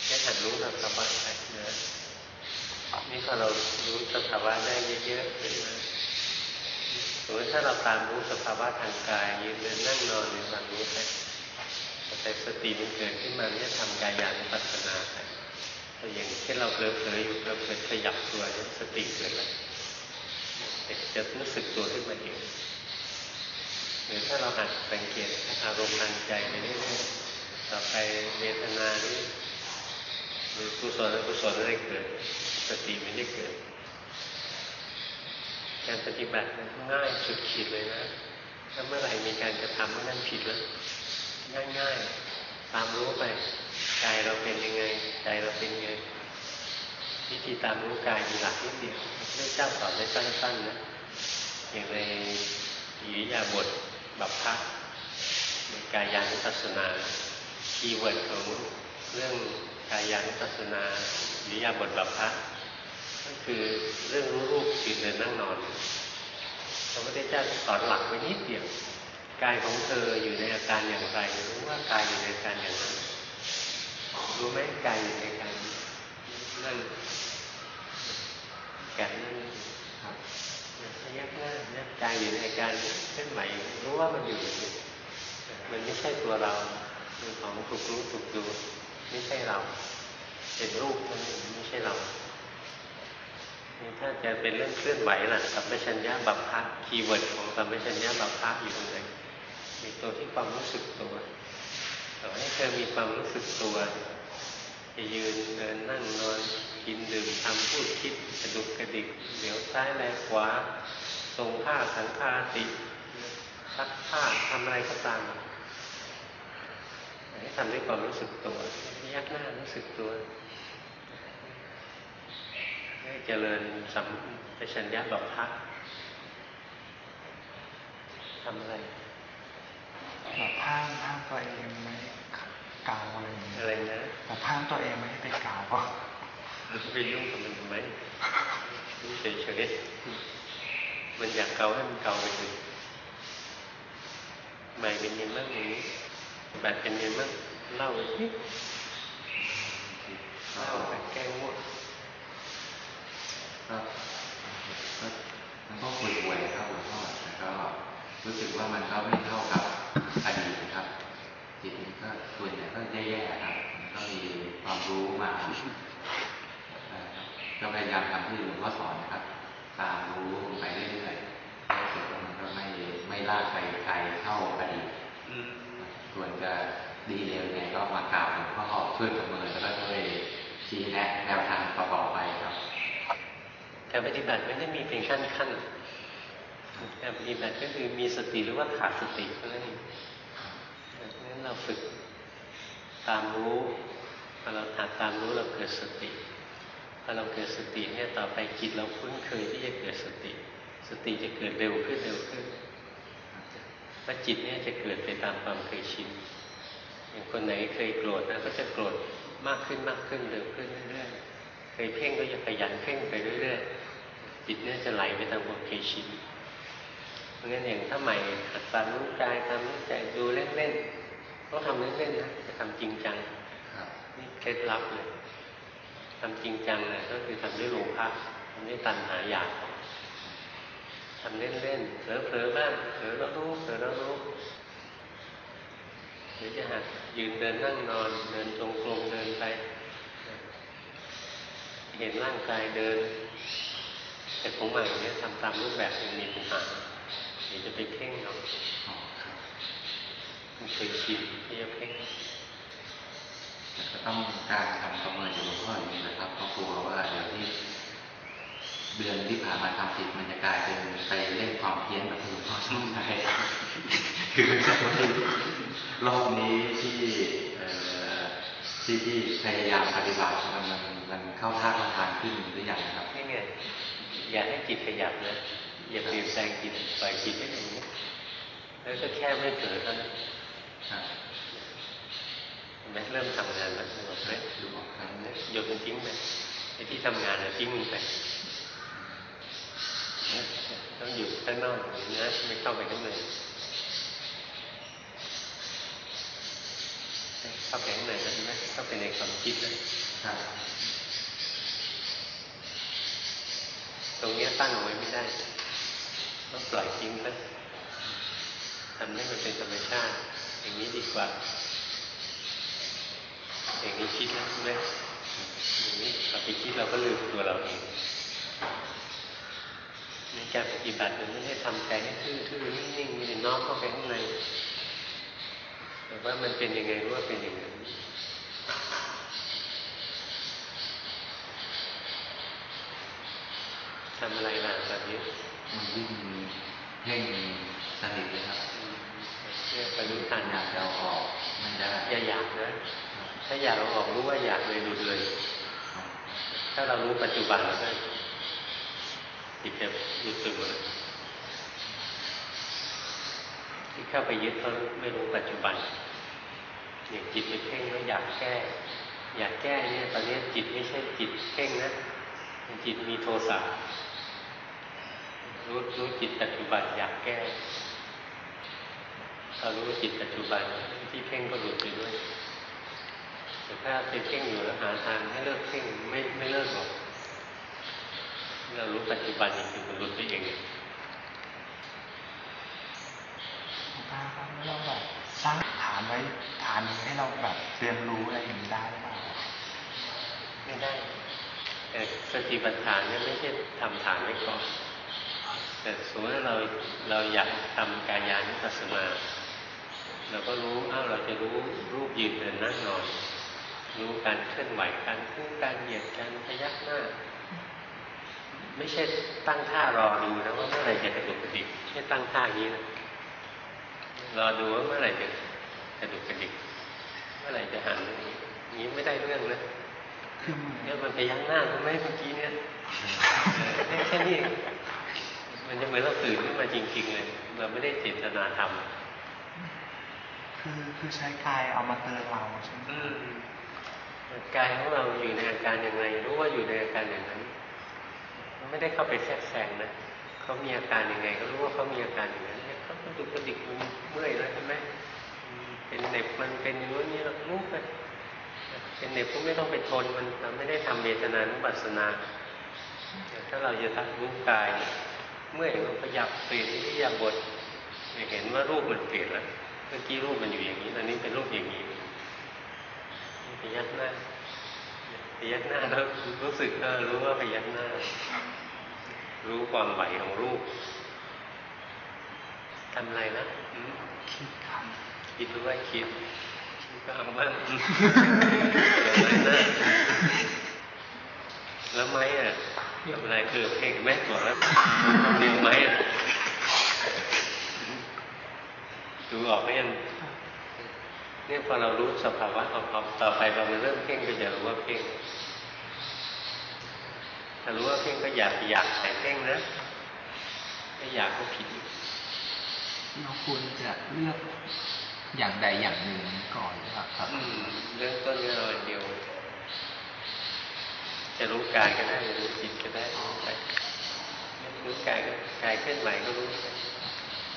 แค่หัดรู้สภาวะไปนะ นี่พอเรารู้สภาวะได้เยอะๆขึ้นมาสมมติถ้าเราตามรู้สภาวะทางกายยืนเดินนั่งนอนในความรู้ไปแต่สติมันเกิดขึ้นมาเนี่ยทำกายานุปัสสนาไปแต่อย่างเช่นเราเผลอๆอยู่เราเผลอขยับตัวเนี่ยสติเกิดแล้วแต่จะรู้สึกตัวขึ้นมาเองหรือถ้าเราหัดสังเกตอารมณ์ทางใจไปเรื่อยๆต่อไปเวทนานี้หรือกุศลอกุศลอะไรเกิด สติไม่ได้เกิด การปฏิบัตินั้นง่ายสุดขีดเลยนะถ้าเมื่อไหร่มีการกระทำเมื่อนั้นผิดแล้วง่ายๆตามรู้ไปกายเราเป็นยังไงใจเราเป็นยังไงวิธีตามรู้กายมีหลักนิดเดียวพระเจ้าสอนได้สั้นๆนะอย่างในอิริยาบถบัพพะในกายานุปัสสนาคีย์เวิร์ดของเรื่องกายานุปัสสนาอิริยาบถบัพพะ ก็คือเรื่องรู้รูปยืนเดินนั่งนอนพระพุทธเจ้าสอนหลักไว้นิดเดียวกายของเธออยู่ในอาการอย่างไรรู้ว่ากายอยู่ในอาการอย่างนั้นรู้ไหมกายอยู่ในอาการนั่งการนั่งครับพยักหน้าเนี่ยกายอยู่ในอาการเคลื่อนไหวรู้ว่ามันอยู่มันไม่ใช่ตัวเราเป็นของถูกรู้ถูกดูไม่ใช่เราเป็นรูปนั้นไม่ใช่เรา ถ้าจะเป็นเรื่องเคลื่อนไหวล่ะสัมปชัญญะบัพพะ keyword ของสัมปชัญญะบัพพะอยู่ตรงไหนมีตัวที่ความรู้สึกตัวต่อให้เธอมีความรู้สึกตัวจะยืนเดินนั่งนอนกินดื่มทำพูดคิดกระดุกกระดิกเดี๋ยวซ้ายแลขวาทรงผ้าสังฆาติซักผ้าทำอะไรก็ตามให้ทำด้วยความรู้สึกตัวยักหน้ารู้สึกตัว ให้เจริญสัมปชัญญะบัพพะทำอะไรแบบห้ามห้ามตัวเองไม่ให้กาวอะไรอย่างเงี้ยอะไรนะแบบห้ามตัวเองไม่ให้ไปกาวก็ไปยุ่งกับมันทำไมยุ่งเฉยๆมันอยากเกาให้มันเกาไปเลยใหม่เป็นยังมั่งอย่างนี้แบบเป็นยังมั่งเล่าไปสิเล่าไปแก้ง่วง ก็ก็มันก็คุยหวยครับหลวงพ่อแต่ก็รู้สึกว่ามันก็ไม่เท่ากับอดีตครับ จิตมันก็ส่วนใหญ่ก็แย่ๆครับมันก็มีความรู้มาก็พยายามทำที่หลวงพ่อสอนนะครับ ตามรู้ไปเรื่อยๆรู้สึกว่ามันก็ไม่ไม่ลากไปไกลเท่าอดีตส่วนจะดีเร็วไงก็มากราบหลวงพ่อช่วยประเมินแล้วก็ช่วยชี้แนะแนวทางประกอบ การปฏิบัติไม่ได้มีเพียงขั้นขั้นการปฏิบัติก็คือมีสติหรือว่าขาดสติเท่านั้นเองนั้นเราฝึกตามรู้พอเราหัดตามรู้เราเกิดสติพอเราเกิดสติเนี่ยต่อไปจิตเราคุ้นเคยที่จะเกิดสติ สติจะเกิดเร็วขึ้นเร็วขึ้นเพราะจิตเนี่ยจะเกิดไปตามความเคยชินอย่างคนไหนเคยโกรธนะก็จะโกรธมากขึ้นมากขึ้นเร็วขึ้นเรื่อยๆเคยเพ่งก็จะขยันเพ่งไปเรื่อยๆ จิตเนี่ยจะไหลไปตามความเคยชินเพราะงั้นอย่างถ้าใหม่หัดตามรู้กายตามรู้ใจดูเล่นๆต้องทำเล่นๆนะจะทำจริงจังครับนี่เคล็ดลับเลยทำจริงจังเลยก็คือทำด้วยโลภะทำด้วยตัณหาอยากทำเล่นๆเผลอๆบ้างเผลอแล้วรู้เผลอแล้วรู้หรือจะหัดยืนเดินนั่งนอน เดินจงกรมเดินไป เห็นร่างกายเดิน แต่ของใหม่เนี่ยทำตามรูปแบบยังมีปัญหาเดี๋ยวจะไปเพ่งเนาครับมันเคยชินที่จะเพ่งแต่ก็ต้องการทำประเมินอยู่หลวงพ่ออย่างนี้นะครับเพราะกลัวว่าเดี๋ยวที่เดือนที่ผ่านมาทำผิดมันจะกลายเป็นไปเล่นความเพี้ยนแบบหลวงพ่อชอบใช้คือรอบนี้ที่ที่ที่พยายามปฏิบัติมันมันเข้าท่าเข้าทางขึ้นหรือยังครับนี่ไง อย่าให้จิตขยับนะอย่าเปลี่ยนแปลงจิตปล่อยจิตให้อย่างนี้แล้วก็แค่ไม่เผลอเท่านั้นครับเห็นไหมเริ่มทำงานแล้วสงบไหมดูออกครับโยนมันทิ้งไปไอ้ที่ทำงานน่ะทิ้งมันไปต้องอยู่ข้างนอกอย่างนี้นะไม่เข้าไปข้างในเข้าไปข้างในนะเห็นไหมเข้าไปในความคิดนะค รับตรงนี้ตั้งเอาไว้ไม่ได้ต้องปล่อยทิ้งนะทำให้มันเป็นธรรมชาติ อย่างนี้ดีกว่า อย่างนี้คิดนะใช่ไหมอย่างนี้เราไปคิดเราก็ลืมตัวเราเองในการปฏิบัติมันไม่ได้ทำใจให้ทื่อๆนิ่งๆมีแต่น้อมเข้าไปข้างในแต่ว่ามันเป็นยังไงรู้ว่าเป็นอย่างนั้น ทำอะไรล่ะแบบนี้มันยิ่งเพ่งสนิทเลยครับอืมเนี่ยไปรู้ทันอยากกอายจะจะเอาออกไม่ได้อย่าอยากนะถ้าอยากเราออกรู้ว่าอยากเลยดูเลยครับถ้าเรารู้ปัจจุบันแล้วก็จิตจะรู้สึกเลยที่เข้าไปยึดเพราะไม่รู้ปัจจุบันอย่างจิตไปเพ่งแล้วอยากแก้ อยากแก้เนี่ยตอนนี้จิตไม่ใช่จิตเพ่งนะเป็น จิตมีโทสะรู้รู้จิตปัจจุบันอยากแก้เรารู้จิตปัจจุบันที่เพ่งก็หลุดไปด้วย แต่ถ้าไปเพ่งอยู่แล้วหาทางให้เลิกเพ่งไม่ไม่เลิกหรอกเรารู้ปัจจุบันจริงๆมันหลุดไปเองตาครับแล้วเราแบบสร้างฐานไว้ฐานหนึ่งให้เราแบบเรียนรู้อะไรอย่างนี้ได้หรือเปล่าไม่ได้ แต่สติปัฏฐานเนี่ยไม่ใช่ทำฐานไว้ก่อนแต่สมมติเราเราอยากทำกายานุปัสสนาเราก็รู้อ้าวเราจะรู้รูปยืนเดินนั่งนอนรู้การเคลื่อนไหวการคู่การเหยียดการพยักหน้า ไม่ใช่ตั้งท่ารอดูนะว่าเมื่อไหร่จะกระดุกกระดิกไม่ใช่ตั้งท่าอย่างนี้นะรอดูว่าเมื่อไหร่จะกระดุกกระดิกเมื่อไหร่จะหันอย่างนี้นี้ไม่ได้เรื่องนะ คือเหมือนเนี่ยมันพยักหน้าใช่ไหมเมื่อกี้เนี่ยเออแค่แค่นี้เองมันจะเหมือนเราตื่นขึ้นมาจริง ๆ เลยเราไม่ได้เจตนาทำคือคือใช้กายเอามาเตือนเราใช่ไหมอืมกายของเราอยู่ในอาการอย่างไรรู้ว่าอยู่ในอาการอย่างนั้นมันไม่ได้เข้าไปแทรกแซงนะเขามีอาการยังไง ก็รู้ว่าเขามีอาการอย่างนั้นเนี่ยเขากระดุกกระดิกมันเมื่อยแล้วใช่ไหมอืมเป็นเหน็บมันเป็นนู้นนี่เรารู้ไป เป็นเหน็บก็ไม่ต้องไปทนมันไม่ได้ทำเวทนานุปัสสนา ถ้าเราจะทำรู้กายเมื่อยเราขยับเปลี่ยนที่อยาบทเห็นว่ารูปมันเปลี่ยนแล้วเมื่อกี้รูปมันอยู่อย่างนี้ตอนนี้เป็นรูปอย่างนี้พยักหน้าพยักหน้าแล้วรู้สึกเออรู้ว่าพยักหน้า รู้ความไหวของรูปทำอะไรนะคิดครับคิดด้วยคิดคิด ก็เอาบ้างอะไรนะแล้วไม้อะทำอะไรคือเพ่งแม่บอกแล้วดึงไม้อะดูออกไหมยังเนี่ยพอเรารู้สภาวะของเขาต่อไปพอมันเริ่มเพ่งก็จะรู้ว่าเพ่งถ้ารู้ว่าเพ่งก็อยากอยากแต่เพ่งนะไม่อยากก็ผิดเราควรจะเลือก อย่างใดอย่างหนึ่งก่อนหรือเปล่าครับอืมเรื่องต้นเนี่ยเราอันเดียว จะรู้กายก็ได้รู้จิตก็ได้รู้ไปรู้กายก็กายเคลื่อนไหวก็รู้ไป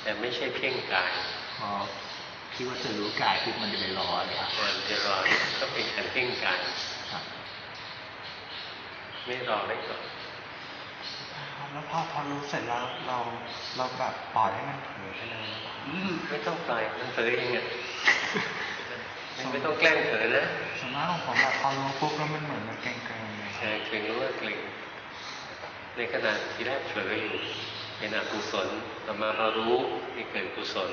แต่ไม่ใช่เพ่งกายพอคิดว่าจะรู้กายปุ๊บมันจะไปรอเลยครับก่อนจะรอเนี่ยก็เป็นการเพ่งกายครับไม่รอไว้ก่อน แล้วพอพอรู้เสร็จแล้วเราเราแบบปล่อยให้มันเผลอไปเลยหรือเปล่าอืมไม่ต้องปล่อยมันเผลอเองอะไม่ไม่ต้องแกล้งเผลอนะส่วนมากของผมแบบพอรู้ปุ๊บแล้วมันเหมือนมันเกรงๆเลยใช่เกรงรู้ว่าเกรงในขณะที่แรกเผลออยู่เป็นอกุศลต่อมาเรารู้นี่เกิดกุศล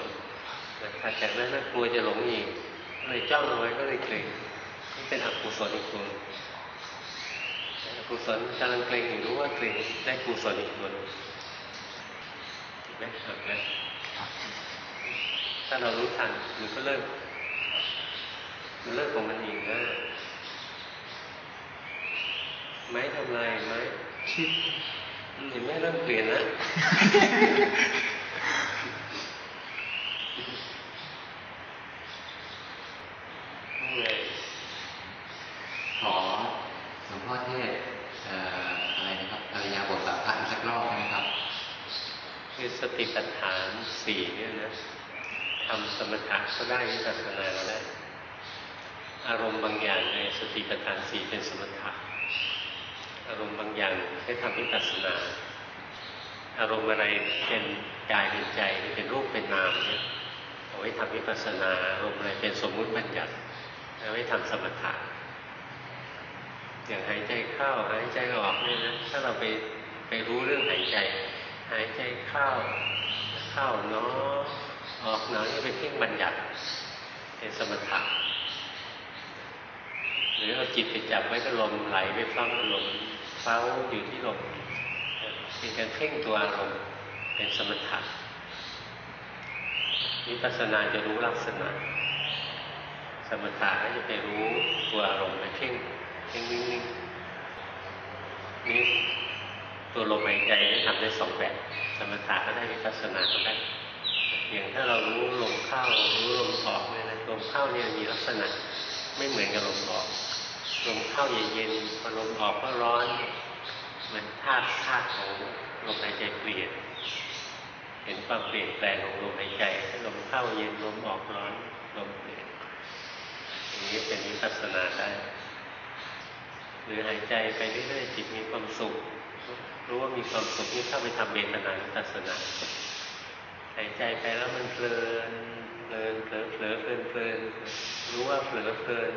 แต่ถัดจากนั้นน่ากลัวจะหลงอีกเลยจ้องเอาไว้ก็เลยเกรงนี่เป็นอกุศลอีกตัวอ กุศลกำลังเกรงอยู่รู้ว่าเกรงได้กุศลอีกตัวหนึ่งเห็นไหมครับนะถ้าเรารู้ทันมันก็เลิกมันเลิกของมันเองนะไม้ทำลายไม้คิดเห็นไหมเริ่มเปลี่ยนแล้ว นี่ไง ขอหลวงพ่อเทศน์เอ่ออะไรนะครับอริยาบทสัพพะอีกสักรอบได้ไหมครับ คือส ติปัฏฐานสี่เนี่ยนะทำสมถะก็ได้วิปัสสนาก็ได้ อารมณ์บางอย่างในสติปัฏฐานสี่เป็นสมถะอารมณ์บางอย่างให้ทำวิปัสสนา อารมณ์อะไรเป็นกายเป็นใจเป็นรูปเป็นนามเนี่ยเอาไว้ทำวิปัสสนาอารมณ์อะไรเป็นสมมุติบัญญัติเอาไว้ทำสมถะอย่างหายใจเข้าหายใจออกเนี่ยนะถ้าเราไปไปรู้เรื่องหายใจ หายใจเข้าเข้าเนาะออกเนาะนี่เป็นเพ่งบัญญัติเป็นสมถะหรือเอาจิตไปจับไว้กับลมไหลไปฟังลมเฝ้าอยู่ที่ลมเป็นการเพ่งตัวอารมณ์เป็นสมถะวิปัสสนาจะรู้ลักษณะ สมถะก็จะไปรู้ตัวอารมณ์ไปเพ่งเพ่งนิ่งๆนี่ ตัวลมหายใจทำได้สองแบบ สมถะก็ได้วิปัสสนาก็ได้อย่างถ้าเรารู้ลมเข้ารู้ลมออกเนี่ยนะลมเข้าเนี่ยมีลักษณะไม่เหมือนกับลมออกลมเข้าเย็นๆพอลมออกก็ร้อนเหมือนธาตุธาตุของลมหายใจเปลี่ยน เห็นความเปลี่ยนแปลงของลมหายใจลมเข้าเย็นลมออกร้อนลมเปลี่ยนอย่างนี้เป็นวิปัสสนาได้ หรือหายใจไปเรื่อยๆจิตมีความสุข รู้ว่ามีความสุขนี่เข้าไปทำเวทนาวิปัสสนาหายใจไปแล้วมันเพลินเพลินเผลอเผลอเพลินเพลินรู้ว่าเผลอเพลิน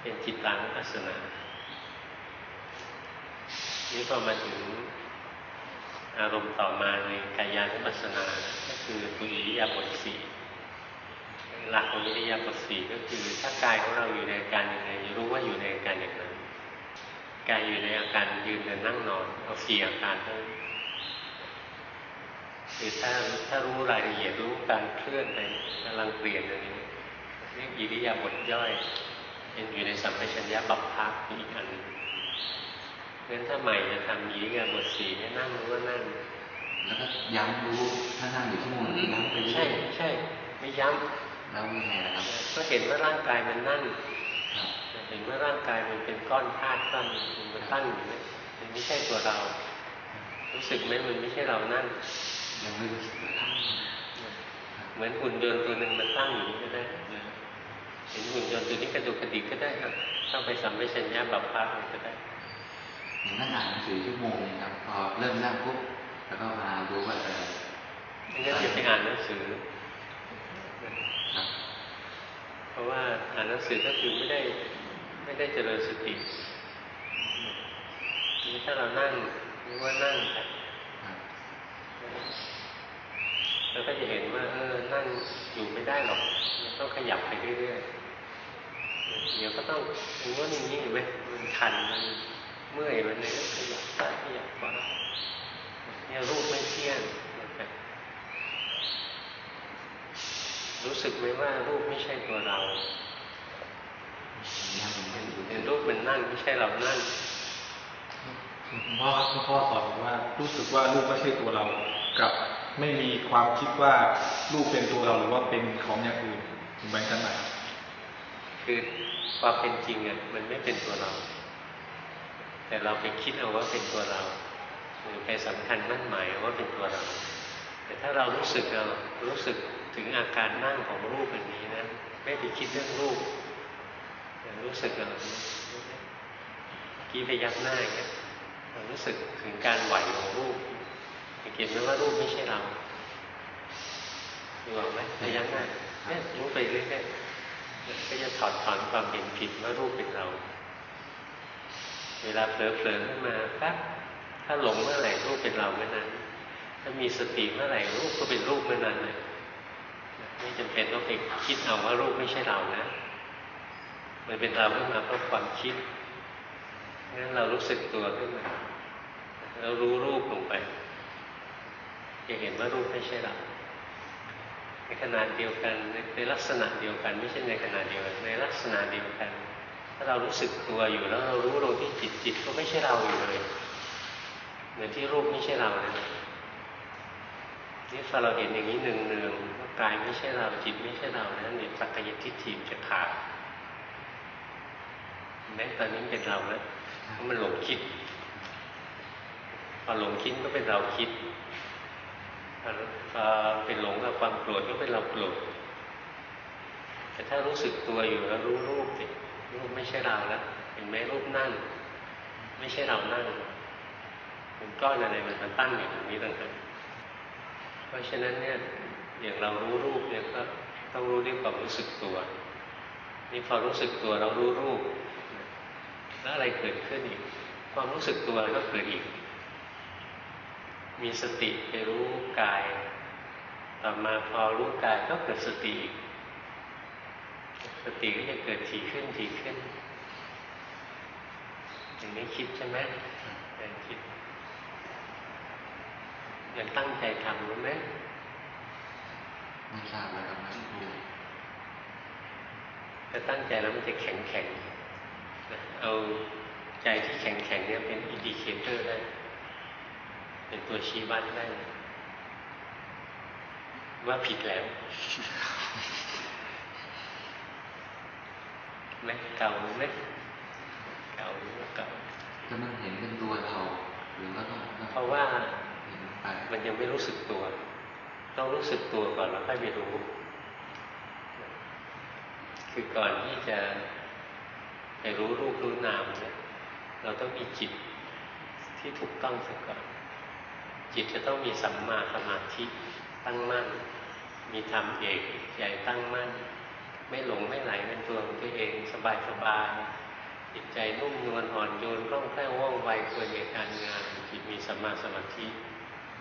เป็นจิตตานุปัสสนานี่พอมาถึงอารมณ์ต่อมาในกายานุปัสสนา ก็คือตัวอิริยาบถสี่หลักของอิริยาบถสี่ก็คือถ้ากายของเราอยู่ในการยังไงรู้ว่าอยู่ในการอย่างนั้น กายอยู่ในอาการยืนเดินนั่งนอนเอาสี่อาการเท่านั้นคือถ้าถ้ารู้รายละเอียดรู้การเคลื่อนไปกำลังเปลี่ยนอะไรนี้เรียกอิริยาบถย่อยเป็นอยู่ในสัมปชัญญะบัพพะอีกอันหนึ่งเพราะฉะนั้นถ้าใหม่จะทำอิริยาบถสี่เนี่ยนั่งรู้ว่านั่งแล้วก็ย้ำรู้ถ้านั่งอยู่ชั่วโมงนึงย้ำไปเรื่ใช่อยใช่ไม่ย้แล้วยังไงล่ะครับำก็เห็นว่าร่างกายมันนั่งครับ เห็นว่าร่างกายมันเป็นก้อนธาตุก้อนหนึ่งมันตั้งอยู่เนี่ยมันไม่ใช่ตัวเรา รู้สึกไหมมันไม่ใช่เรานั่งยังไม่รู้สึกเลยครับเหมือนหุ่นยนต์ตัวหนึ่งมันตั้งอยู่นี่ก็ได้นะเห็นหุ่นยนต์ตัวนี้กระดุกกระดิกก็ได้ครับเข้าไปสัมปชัญญะบัพพะเลยก็ได้อย่างนั่งอ่านหนังสือชั่วโมงนึงครับพอเริ่มนั่งปุ๊บแล้วก็มารู้ว่าเออไม่งั้นจะไปอ่านหนังสือครับเพราะว่าอ่านหนังสือก็คือไม่ได้ ไม่ได้เจริญสตินี่ถ้าเรานั่งหรู้ว่านั่งแล้วก็จะเห็นว่าเออนั่งอยู่ไม่ได้หรอกต้องขยับไปเรื่อยๆเดี๋ยวก็ต้องรู้ว่าอย่างนี้เห็นไหมมันคันมันเมื่อยมันเลยขยับซ้ายขยับขวาเนี่ยรูปไม่เที่ยงรู้สึกไหมว่ารูปไม่ใช่ตัวเรา เห็นรูปมันนั่งไม่ใช่เรานั่งหลวงพ่อหลวงพ่อสอนว่ารู้สึกว่ารูปไม่ใช่ตัวเรา กับไม่มีความคิดว่ารูปเป็นตัวเราหรือว่าเป็นของอย่างอื่นถูกไหมกันไหม่คือความเป็นจริงอะมันไม่เป็นตัวเรา แต่เราไปคิดเอาว่าเป็นตัวเราหรือไปสำคัญมั่นหมายว่าเป็นตัวเรา แต่ถ้าเรารู้สึกเอารู้สึกถึงอาการนั่งของรูปแบบนี้นะไม่ไปคิดเรื่องรูป รู้สึกเอาเมื่อกี้ไปยักหน้าอย่างเงี้ยเรารู้สึกถึงการไหวของรูปสังเกตไหมว่ารูปไม่ใช่เราดูออกไหมไปยักหน้าเนี่ยรู้ไปเรื่อยๆก็จะถอดถอนความเห็นผิดว่ารูปเป็นเรา เวลาเผลอๆขึ้นมาปั๊บถ้าหลงเมื่อไหร่รูปเป็นเราเมื่อนั้น ถ้ามีสติเมื่อไหร่รูปก็เป็นรูปเมื่อนั้นเลยไม่จำเป็นต้องไปคิดเอาว่ารูปไม่ใช่เรานะ มันเป็นเราขึ้นมาเพราะความคิดงั้นเรารู้สึกตัวขึ้นมาแล้วรู้รูปลงไป จะเห็นว่ารูปไม่ใช่เราในขนาดเดียวกันในลักษณะเดียวกัน ไม่ใช่ในขนาดเดียวกันในลักษณะเดียวกัน ถ้าเรารู้สึกตัวอยู่แล้วเรารู้ลงที่จิตจิตก็ไม่ใช่เราอยู่เลยเหมือนที่รูปไม่ใช่เราเลยนะนี่พอเราเห็นอย่างนี้หนึ่งเนืองๆกายไม่ใช่เราจิตไม่ใช่เรานะเนี่ยสักกายทิฏฐิมันจะขาด เห็นไหมตอนนี้เป็นเราแล้วเพราะมันหลงคิดพอหลงคิดก็เป็นเราคิดพอพอเป็นหลงกับความโกรธก็เป็นเราโกรธแต่ถ้ารู้สึกตัวอยู่แล้วรู้รูปสิรูปไม่ใช่เราแล้วเห็นไหมรูปนั่งไม่ใช่เรานั่งเป็นก้อนอะไรมันมาตั้งอยู่ตรงนี้ต่างหากเพราะฉะนั้นเนี่ยอย่างเรารู้รูปเนี่ยก็ต้องรู้ด้วยความรู้สึกตัว นี่พอรู้สึกตัวเรารู้รูป แล้วอะไรเกิดขึ้นอีก ความรู้สึกตัวก็เกิดอีก มีสติไปรู้กาย ต่อมาพอรู้กายก็เกิดสติอีก สติก็จะเกิดถี่ขึ้นถี่ขึ้น อย่างนี้คิดใช่ไหมยังคิดยังตั้งใจทำรู้ไหมไม่ทราบเลยครับไม่รู้ถ้าตั้งใจแล้วมันจะแข็งแข็งนะ เอาใจที่แข็งแข็งเนี่ยเป็น indicator ได้ เป็นตัวชี้วัดได้ว่าผิดแล้วไหมเก่าไหมเก่าหรือว่าเก่าจะมันเห็นเป็นตัวเราหรือว่าต้องเพราะว่าเห็นไปมันยังไม่รู้สึกตัว ต้องรู้สึกตัวก่อนแล้วค่อยไปรู้ คือก่อนที่จะ ไปรู้รูปรู้นามเนี่ยเราต้องมีจิตที่ถูกต้องสียก่อนจิตจะต้องมีสัมมาสมาธิตั้งมั่น มีธรรมเอกใจตั้งมั่น ไม่หลงไม่ไหลเป็นตัวของตัวเองสบายสบายจิตใจนุ่มนวลอ่อนโยนคล่องแคล่วว่องไวควรแก่การงานจิตมีสัมมาสมาธิ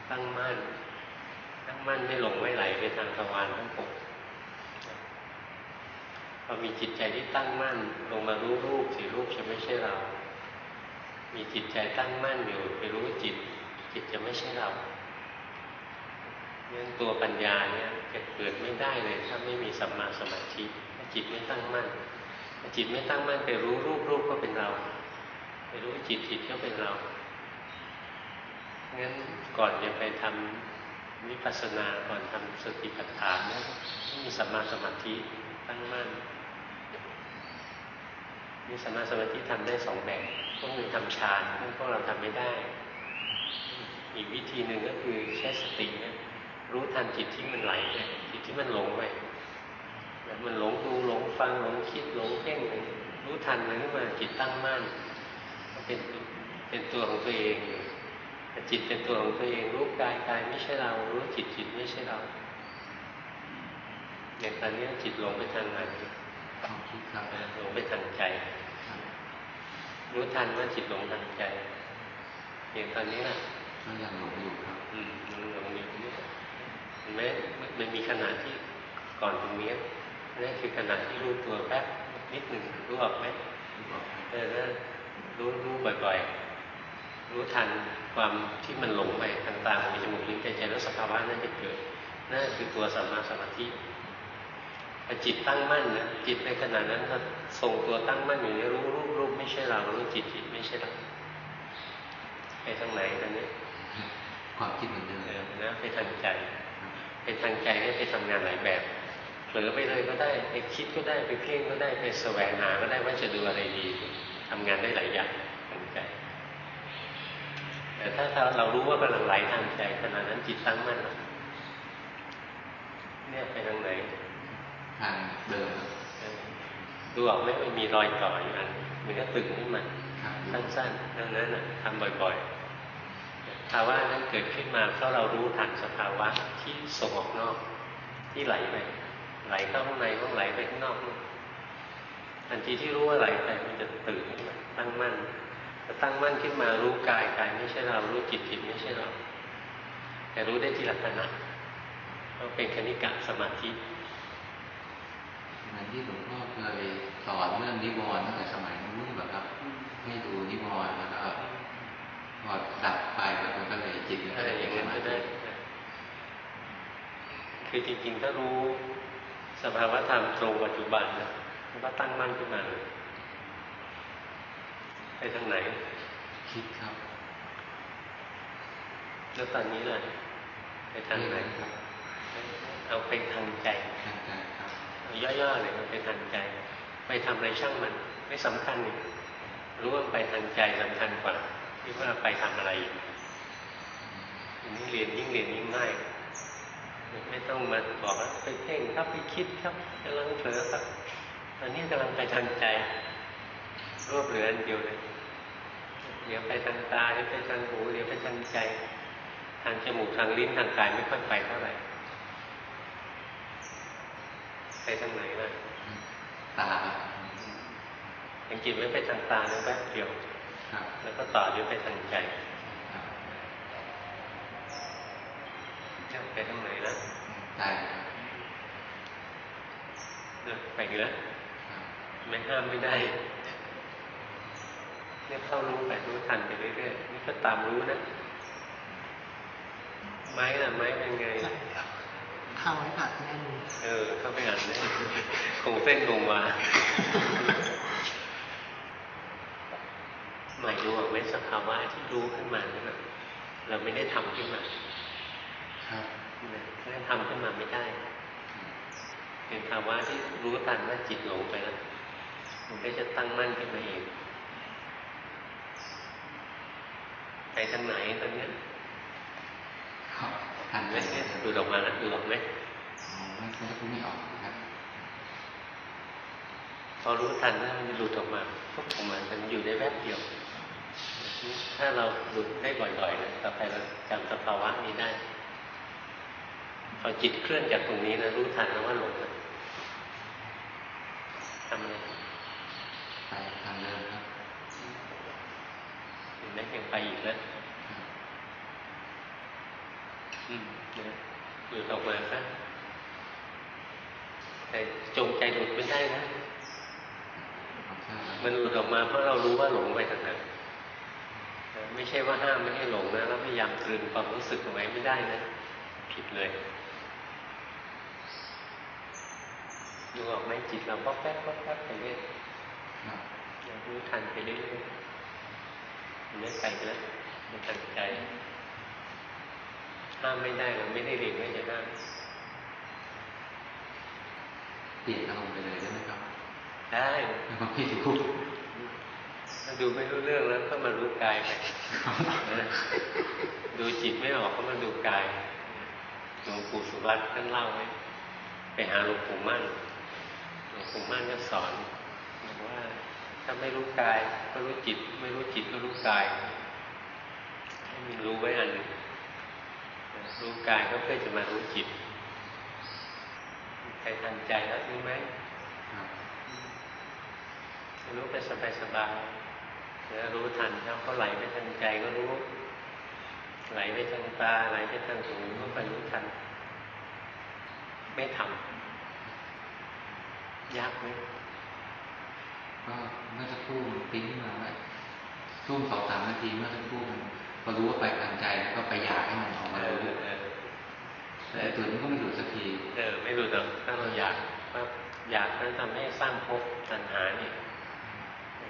ตั้งมั่น ตั้งมั่นไม่หลงไม่ไหลไปทางทวารทั้งหก พอมีจิตใจที่ตั้งมั่น ลงมารู้รูปสิรูปจะไม่ใช่เรา มีจิตใจตั้งมั่นอยู่ไปรู้จิต จิตจะไม่ใช่เราเนี่ยตัวปัญญาเนี่ยจะเกิดไม่ได้เลย ถ้าไม่มีสัมมาสมาธิถ้าจิตไม่ตั้งมั่นถ้าจิตไม่ตั้งมั่นไปรู้รูปรูปก็เป็นเรา ไปรู้จิตจิตก็เป็นเรางั้นก่อนจะไปทำวิปัสสนาก่อนทำสติปัฏฐานเนี่ยต้องมีสัมมาสมาธิตั้งมั่น มีสัมมาสมาธิทำได้สองแบบพวกหนึ่งทำฌานซึ่งพวกเราทำไม่ได้ อีกวิธีหนึ่งก็คือใช้สติเนี่ยรู้ทันจิตที่มันไหลไปจิตที่มันหลงไปแล้วมันหลงดูหลงฟังหลงคิดหลงเพ่งอะไรรู้ทันมันขึ้นมาจิตตั้งมั่นเป็นเป็นตัวของตัวเองแต่จิตเป็นตัวของตัวเองรู้กายกายไม่ใช่เรา รู้จิตจิตไม่ใช่เราอย่างตอนนี้จิตหลงไปทางไหนความคิดครับหลงไปทางใจค รับรู้รู้ทันว่าจิตหลงทางใจอย่างตอนนี้น่ะก็ยังหลงอยู่ครับ อืมมันหลงอยู่นี่เห็นไหมมันมีขณะที่ก่อนตรงนี้นั่นคือขณะที่รู้ตัวแป๊บนิดหนึ่งรู้ออกไหมรู้บอกครับเออนะรู้รู้บ่อยๆ รู้ทันความที่มันหลงไปทางตาหูจมูกลิ้นกายใจแล้วสภาวะนั้นจะเกิดนั่นคือตัวสัมมาสมาธิ พอจิตตั้งมั่นนะจิตในขณะนั้นก็ทรงตัวตั้งมั่นอยู่ในรู้รูปรูปไม่ใช่เรารู้จิตจิตไม่ใช่เราไปทางไหนตอนนี้ความคิดเหมือนเดิมเออนะไปทางใจครับไปทางใจให้ไปทำงานหลายแบบเผลอไปเลยก็ได้ไปคิดก็ได้ไปเพ่งก็ได้ไปแสวงหาก็ได้ว่าจะดูอะไรดีทำงานได้หลายอย่างทางใจแต่ถ้าถ้าเรารู้ว่ากำลังไหลทางใจขณะนั้นจิตตั้งมั่นแล้วเนี่ยไปทางไหน ทางเดิมครับเออดูออกไหมมันมีรอยต่ออยู่อันมันก็ตึงขึ้นมาครับสั้นๆดังนั้นน่ะทำบ่อยๆภาวะนั้นเกิดขึ้นมาเพราะเรารู้ทันสภาวะที่ส่งออกนอกที่ไหลไปไหลเข้าข้างในก็ไหลไปข้างนอกนู่นทันทีที่รู้ว่าไหลไปมันจะตื่นขึ้นมาตั้งมั่นพอตั้งมั่นขึ้นมารู้กายกายไม่ใช่เรารู้จิตจิตไม่ใช่เรา แต่รู้ได้ทีละขณะเราเป็นคณิกะสมาธิเหมือนที่หลวงพ่อเคยสอนเรื่องนิวรณ์ตั้งแต่สมัยนู้นแบบครับ ให้ดูนิวรณ์แล้วก็พอดับไปแล้วมันก็เลยจิตมันอะก็ไรเลยอย่างเป็นั้นนสก็มาได้ธิคือจริงๆถ้ารู้สภาวะธรรมตรงปัจจุบันนะมันก็ตั้งมั่นขึ้นมาเลยไปทางไหน คิดครับ แล้วตอนนี้ล่ะไปทางไหนครับเอาไปทางใจทางใจครับเอา ย่อๆเลยเอาไปทางใจ ไปทำอะไรช่างมัน ไม่สำคัญนี่รู้ว่าไปทางใจสำคัญกว่าที่ว่าไปทำอะไรอยู่อันนี้เรียนยิ่งเรียนยิ่งง่ายไม่ต้องมาบอกว่าไปเพ่งครับไปคิดครับกำลังเผลอครับตอนนี้กำลังไปทางใจรวบเหลืออันเดียวเลยเดี๋ยวไปทางตาเดี๋ยวไปทางหูเดี๋ยวไปทางใจ ทางจมูกทางลิ้นทางกายไม่ค่อยไปเท่าไหร่ ไปทางไหนล่ะตาครับสังเกตไว้ไปทางตาแล้วแป๊บเดียวครับแล้วก็ต่อด้วยไปทางใจครับจะไปทางไหนนะใจครับเออไปอีกแล้วครับไม่ห้ามไม่ได้เนี่ยเข้ารู้ไปรู้ทันไปเรื่อยๆนี่ก็ตามรู้นะ ไม้ล่ะไม้เป็นไงใจครับ เข้าไว้อัดแน่นเออเข้าไปอ่านได้คงเส้นคงวาหมายรู้ออกไหมสภาวะที่รู้ขึ้นมานั่นน่ะเราไม่ได้ทำขึ้นมาครับถ้าทำขึ้นมาไม่ได้ เป็นภาวะที่รู้ทันว่าจิตหลงไปแล้วมันก็จะตั้งมั่นขึ้นมาเองไปทางไหนตอนเนี้ยครับ ทันเห็นไหไหมมเนี่ยดูออกมาแล้วดูออกไหมอ๋อไม่ไม่พูดไม่ออกครับพอรู้ทันแล้วมันจะหลุดออกมาปุ๊บออกมามันอยู่ได้แวบเดียว ถ้าเราหลุดได้บ่อยๆนะต่อไปเราจำสภาวะนี้ได้ พอจิตเคลื่อนจากตรงนี้นะรู้ทันแล้วว่าหลงนะทำอะไรไปทางเดิมครับเห็นไหมยังไปอีกแล้วครับ อืมนะหลุดออกมาซะแต่จงใจหลุดไม่ได้นะครับทราบครับมันหลุดออกมาเพราะเรารู้ว่าหลงไปทางนั้นนะไม่ใช่ว่าห้ามไม่ให้หลงนะแล้วพยายามตรึงความรู้สึกเอาไว้ไม่ได้นะ ผิดเลยดูออกไหมจิตเราป๊อกแป๊กป๊อกแป๊กไปเรื่อยครับเรารู้ทันไปเรื่อยๆมันไม่ไปแล้วมันทันใจ ห้ามไม่ได้เราไม่ได้เรียนว่าจะห้ามเปลี่ยนอารมณ์ไปเลยได้ไหมครับ ได้แล้วก็พี่รู้ถ้าดูไม่รู้เรื่องแล้วก็มารู้กายไปนะดูจิตไม่ออกก็มาดูกายหลวงปู่สุวัตท่านเล่าไว้ไปหาหลวงปู่มั่นหลวงปู่มั่นก็สอนบอกว่าถ้าไม่รู้กายก็รู้จิต ไม่รู้จิตก็รู้กายให้มีรู้ไว้อันหนึ่ง รู้กายก็เพื่อจะมารู้จิตใครทันใจแล้วรู้ไหมรู้ไปสบายๆแล้วรู้ทันแล้วก็ไหลไปทางใจก็รู้ ไหลไปทางตาไหลไปทางหูก็ไปรู้ทัน ไม่ทำยากไหมก็เมื่อสักครู่ปิ้งขึ้นมาว่าช่วงสองสามนาทีเมื่อสักครู่มัน พอรู้ว่าไปทางใจแล้วก็ไปอยากให้มันออกมาเรู้เออแต่ไอ้ตัวนี้ก็ไม่หลุดสักที เออ ไม่รู้หรอกถ้าเราอยากว่าอยากนั้นทำให้สร้างภพตัณหาเนี่ย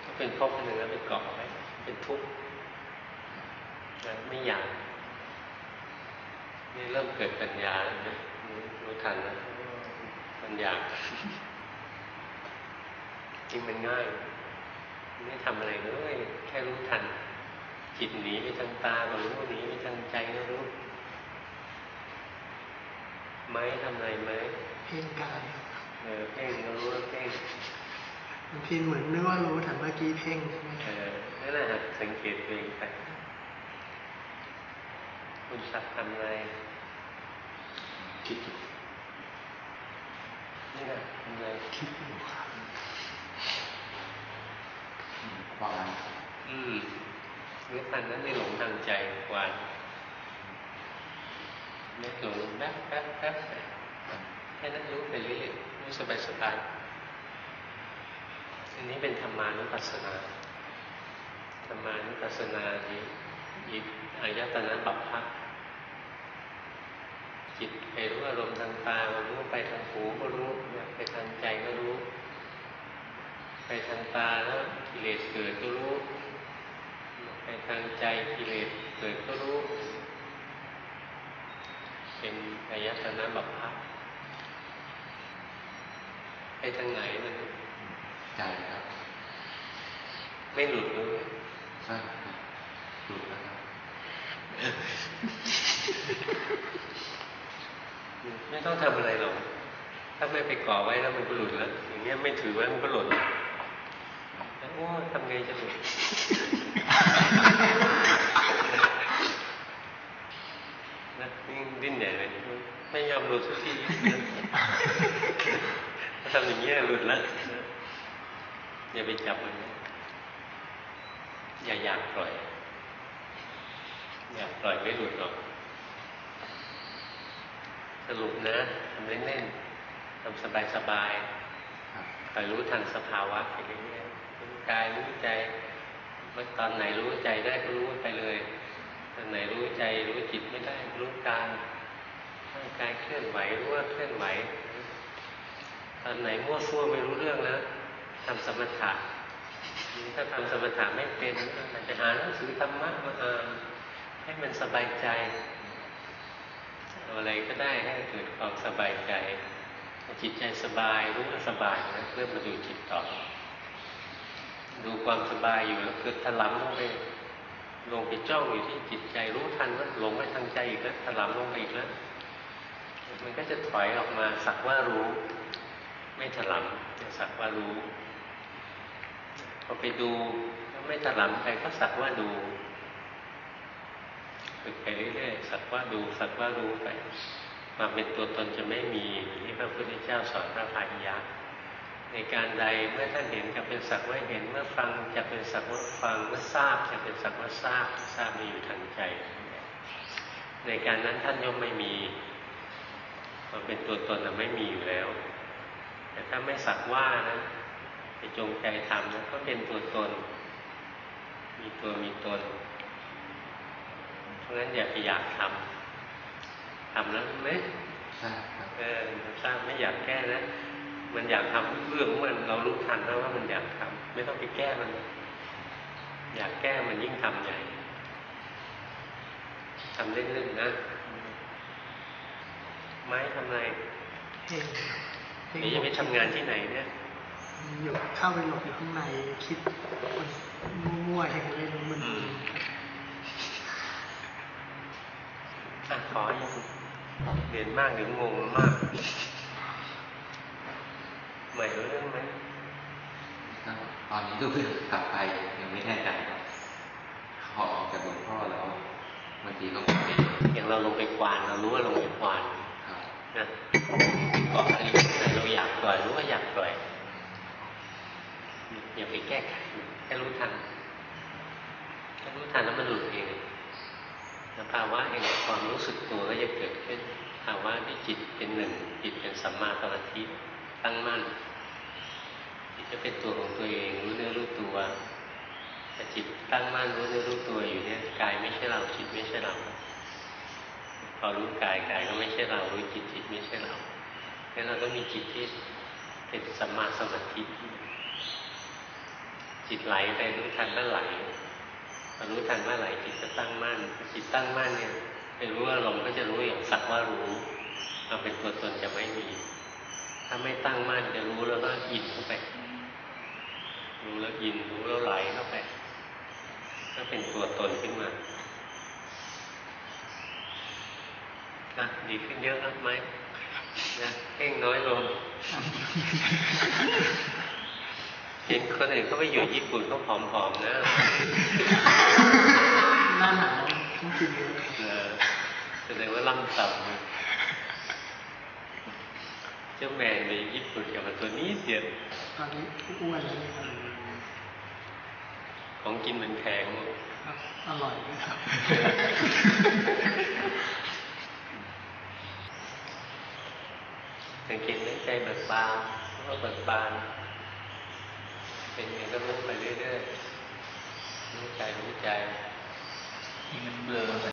ก็เป็นภพอันหนึ่งแล้วไปเกาะไว้เป็นทุกข์นะไม่อยากนี่เริ่มเกิดปัญญาแล้วนะรู้ทันแล้วมันอยากจริงมันง่าย ไม่ทำอะไรเลยแค่รู้ทัน จิตหนีไปทางตาก็รู้หนีไปทางใจก็รู้ไม้ทำอะไรไหมเพ่งกายครับเออเพ่งก็รู้ว่าเพ่งบางทีเหมือนนึกว่ารู้แต่เมื่อกี้เพ่งใช่ไหมเออนั่นแหละหัดสังเกตตัวเองไปคุณสักดิ์ทำอะไรคิดอยู่นี่นะทำอะไรคิดอยู่ครับความอืม รู้ทันนั้นไม่หลงทางใจกว่าไม่หลงแป๊บแป๊บแป๊บแค่นั้นรู้ไปเรื่อยรู้สบายสบายอันนี้เป็นธรรมานุปัสสนาธรรมานุปัสสนาอีกอีกอายตนะบัพพะจิตไปรู้อารมณ์ทางตาก็รู้ไปทางหูก็รู้ไปทางใจก็รู้ ไปทางตาแล้วกิเลสเกิดก็รู้ ทางใจกิเลสเกิดก็รู้ เป็นอายตนะบัพพะไปทางไหนมันใจครับ ไม่หลุดเลยใช่ครับหลุดแล้วครับไม่ต้องทำอะไรหรอก ถ้าไม่ไปก่อไว้แล้วมันก็หลุดแล้ว อย่างเงี้ยไม่ถือไว้มันก็หลุดแล้วโอ้ทำไงจะหลุด นะนี่ดิ้นใหญ่เลยไม่ยอมหลุดสักทีถ้าทำอย่างเงี้ยหลุดแล้วอย่าไปจับมันนะอย่าอยากปล่อย อยากปล่อยไม่หลุดหรอก สรุปนะทำเล่นๆทำสบายครับๆคอยรู้ทันสภาวะไปเรื่อยๆรู้กายรู้ใจ เมื่อตอนไหนรู้ใจได้ก็รู้ไปเลย ตอนไหนรู้ใจรู้จิตไม่ได้รู้กายร่างกายเคลื่อนไหวรู้ว่าเคลื่อนไหวตอนไหนมั่วซั่วไม่รู้เรื่องแล้วทำสมถะถ้าทำสมถะไม่เป็นอาจจะหาหนังสือธรรมะมาอ่านให้มันสบายใจอาอะไรก็ได้ให้เกิดความสบายใจจิตใจสบายรู้ว่าสบายนะเริ่มมาดูจิตต่อ ดูความสบายอยู่แล้วเกิดถลำลงไปลงไปจ้องอยู่ที่จิตใจรู้ทันว่าหลงไปทางใจอีกแล้วถลำลงไปอีกแล้วมันก็จะถอยออกมาสักว่ารู้ ไม่ถลำจะสักว่ารู้พอไปดูไม่ถลำไปก็สักว่าดูฝึกไปเรื่อยๆสักว่าดูสักว่ารู้ไปความเป็นตัวตนจะไม่มีที่พระพุทธเจ้าสอนพระพายยะในการใดเมื่อท่านเห็นจะเป็นสักว่าเห็น เมื่อฟังจะเป็นสักว่าฟังเมื่อทราบจะเป็นสักว่าทราบทราบมีอยู่ทางใจ ในการนั้นท่านย่อมไม่มีความเป็นตัวตนน่ะไม่มีอยู่แล้ว แต่ถ้าไม่สักว่านะไปจงใจทำนะก็เป็นตัวตน มีตัวมีตนเพราะงั้นอย่าไปอยากทำทำแล้วไหมใช่ครับเออทราบไม่อยากแก้นะ มันอยากทำทุกเรื่องของมันเรารู้ทันแล้วว่ามันอยากทำไม่ต้องไปแก้มัน อยากแก้มันยิ่งทำใหญ่ทำเล่นๆนะ ไม้ทำอะไรเพ่งเพ่งเดี๋ยวจะไปทำงานที่ไหนเนี่ยอยู่เข้าไปหลบอยู่ข้างในคิดคนมั่วๆอย่างเล่นมันอะขอให้เรียนมากหรืองงมาก ใหม่รู้เรื่องไหมก็ตอนนี้ก็เพิ่งกลับไปยังไม่แน่ใจครับขอออกจากหลวงพ่อแล้วบางทีก็ไปอย่างเราลงไปกวานเรารู้ว่าลงไปกวานครับนะก็อะไรแต่เราอยากปล่อยรู้ว่าอยากปล่อยอย่าไปแก้ไขแค่รู้ทันแค่รู้ทันแล้วมันหลุดเองสภาวะแห่งความรู้สึกตัวก็จะเกิดขึ้นภาวะที่จิตเป็นหนึ่งจิตเป็นสัมมาสมาธิ ตั้งมั่นจิตจะเป็นตัวของตัวเองรู้เนื้อรู้ตัวแต่จิตตั้งมั่นรู้เนื้อรู้ตัวอยู่เนี่ยกายไม่ใช่เราจิตไม่ใช่เราพอรู้กายกายก็ไม่ใช่เรารู้จิตจิตไม่ใช่เรางั้นเราต้องมีจิตที่เป็นสัมมาสมาธิจิตไหลไปรู้ทันเมื่อไหลพอรู้ทันเมื่อไหลจิตจะตั้งมั่นจิตตั้งมั่นเนี่ยไปรู้อารมณ์ก็จะรู้อย่างสักว่ารู้เราเป็นตัวตนจะไม่มี ถ้าไม่ตั้งมั่นจะรู้แล้วก็อินเข้าไป รู้แล้วอินรู้แล้วไหลเข้าไป ก็เป็นตัวตนขึ้นมานะดีขึ้นเยอะนะไหมนะเพ่งน้อยลง เห็นคนอื่นเขาไปอยู่ญี่ปุ่นเขาผอมๆนะหน้าหนาวต้องกินเยอะเออแสดงว่าล่ำต่ำนะเจ้าแมนในญี่ปุ่นกับตัวนี้เดียวตอนนี้อ้วนเลยครับของกินมันแพงอร่อยนะครับสังเกตไหมใจเบิกบานก็เบิกบาน เป็นองก็รู้ไปเรื่อยๆรู้ใจรู้ใจมันเบื่อ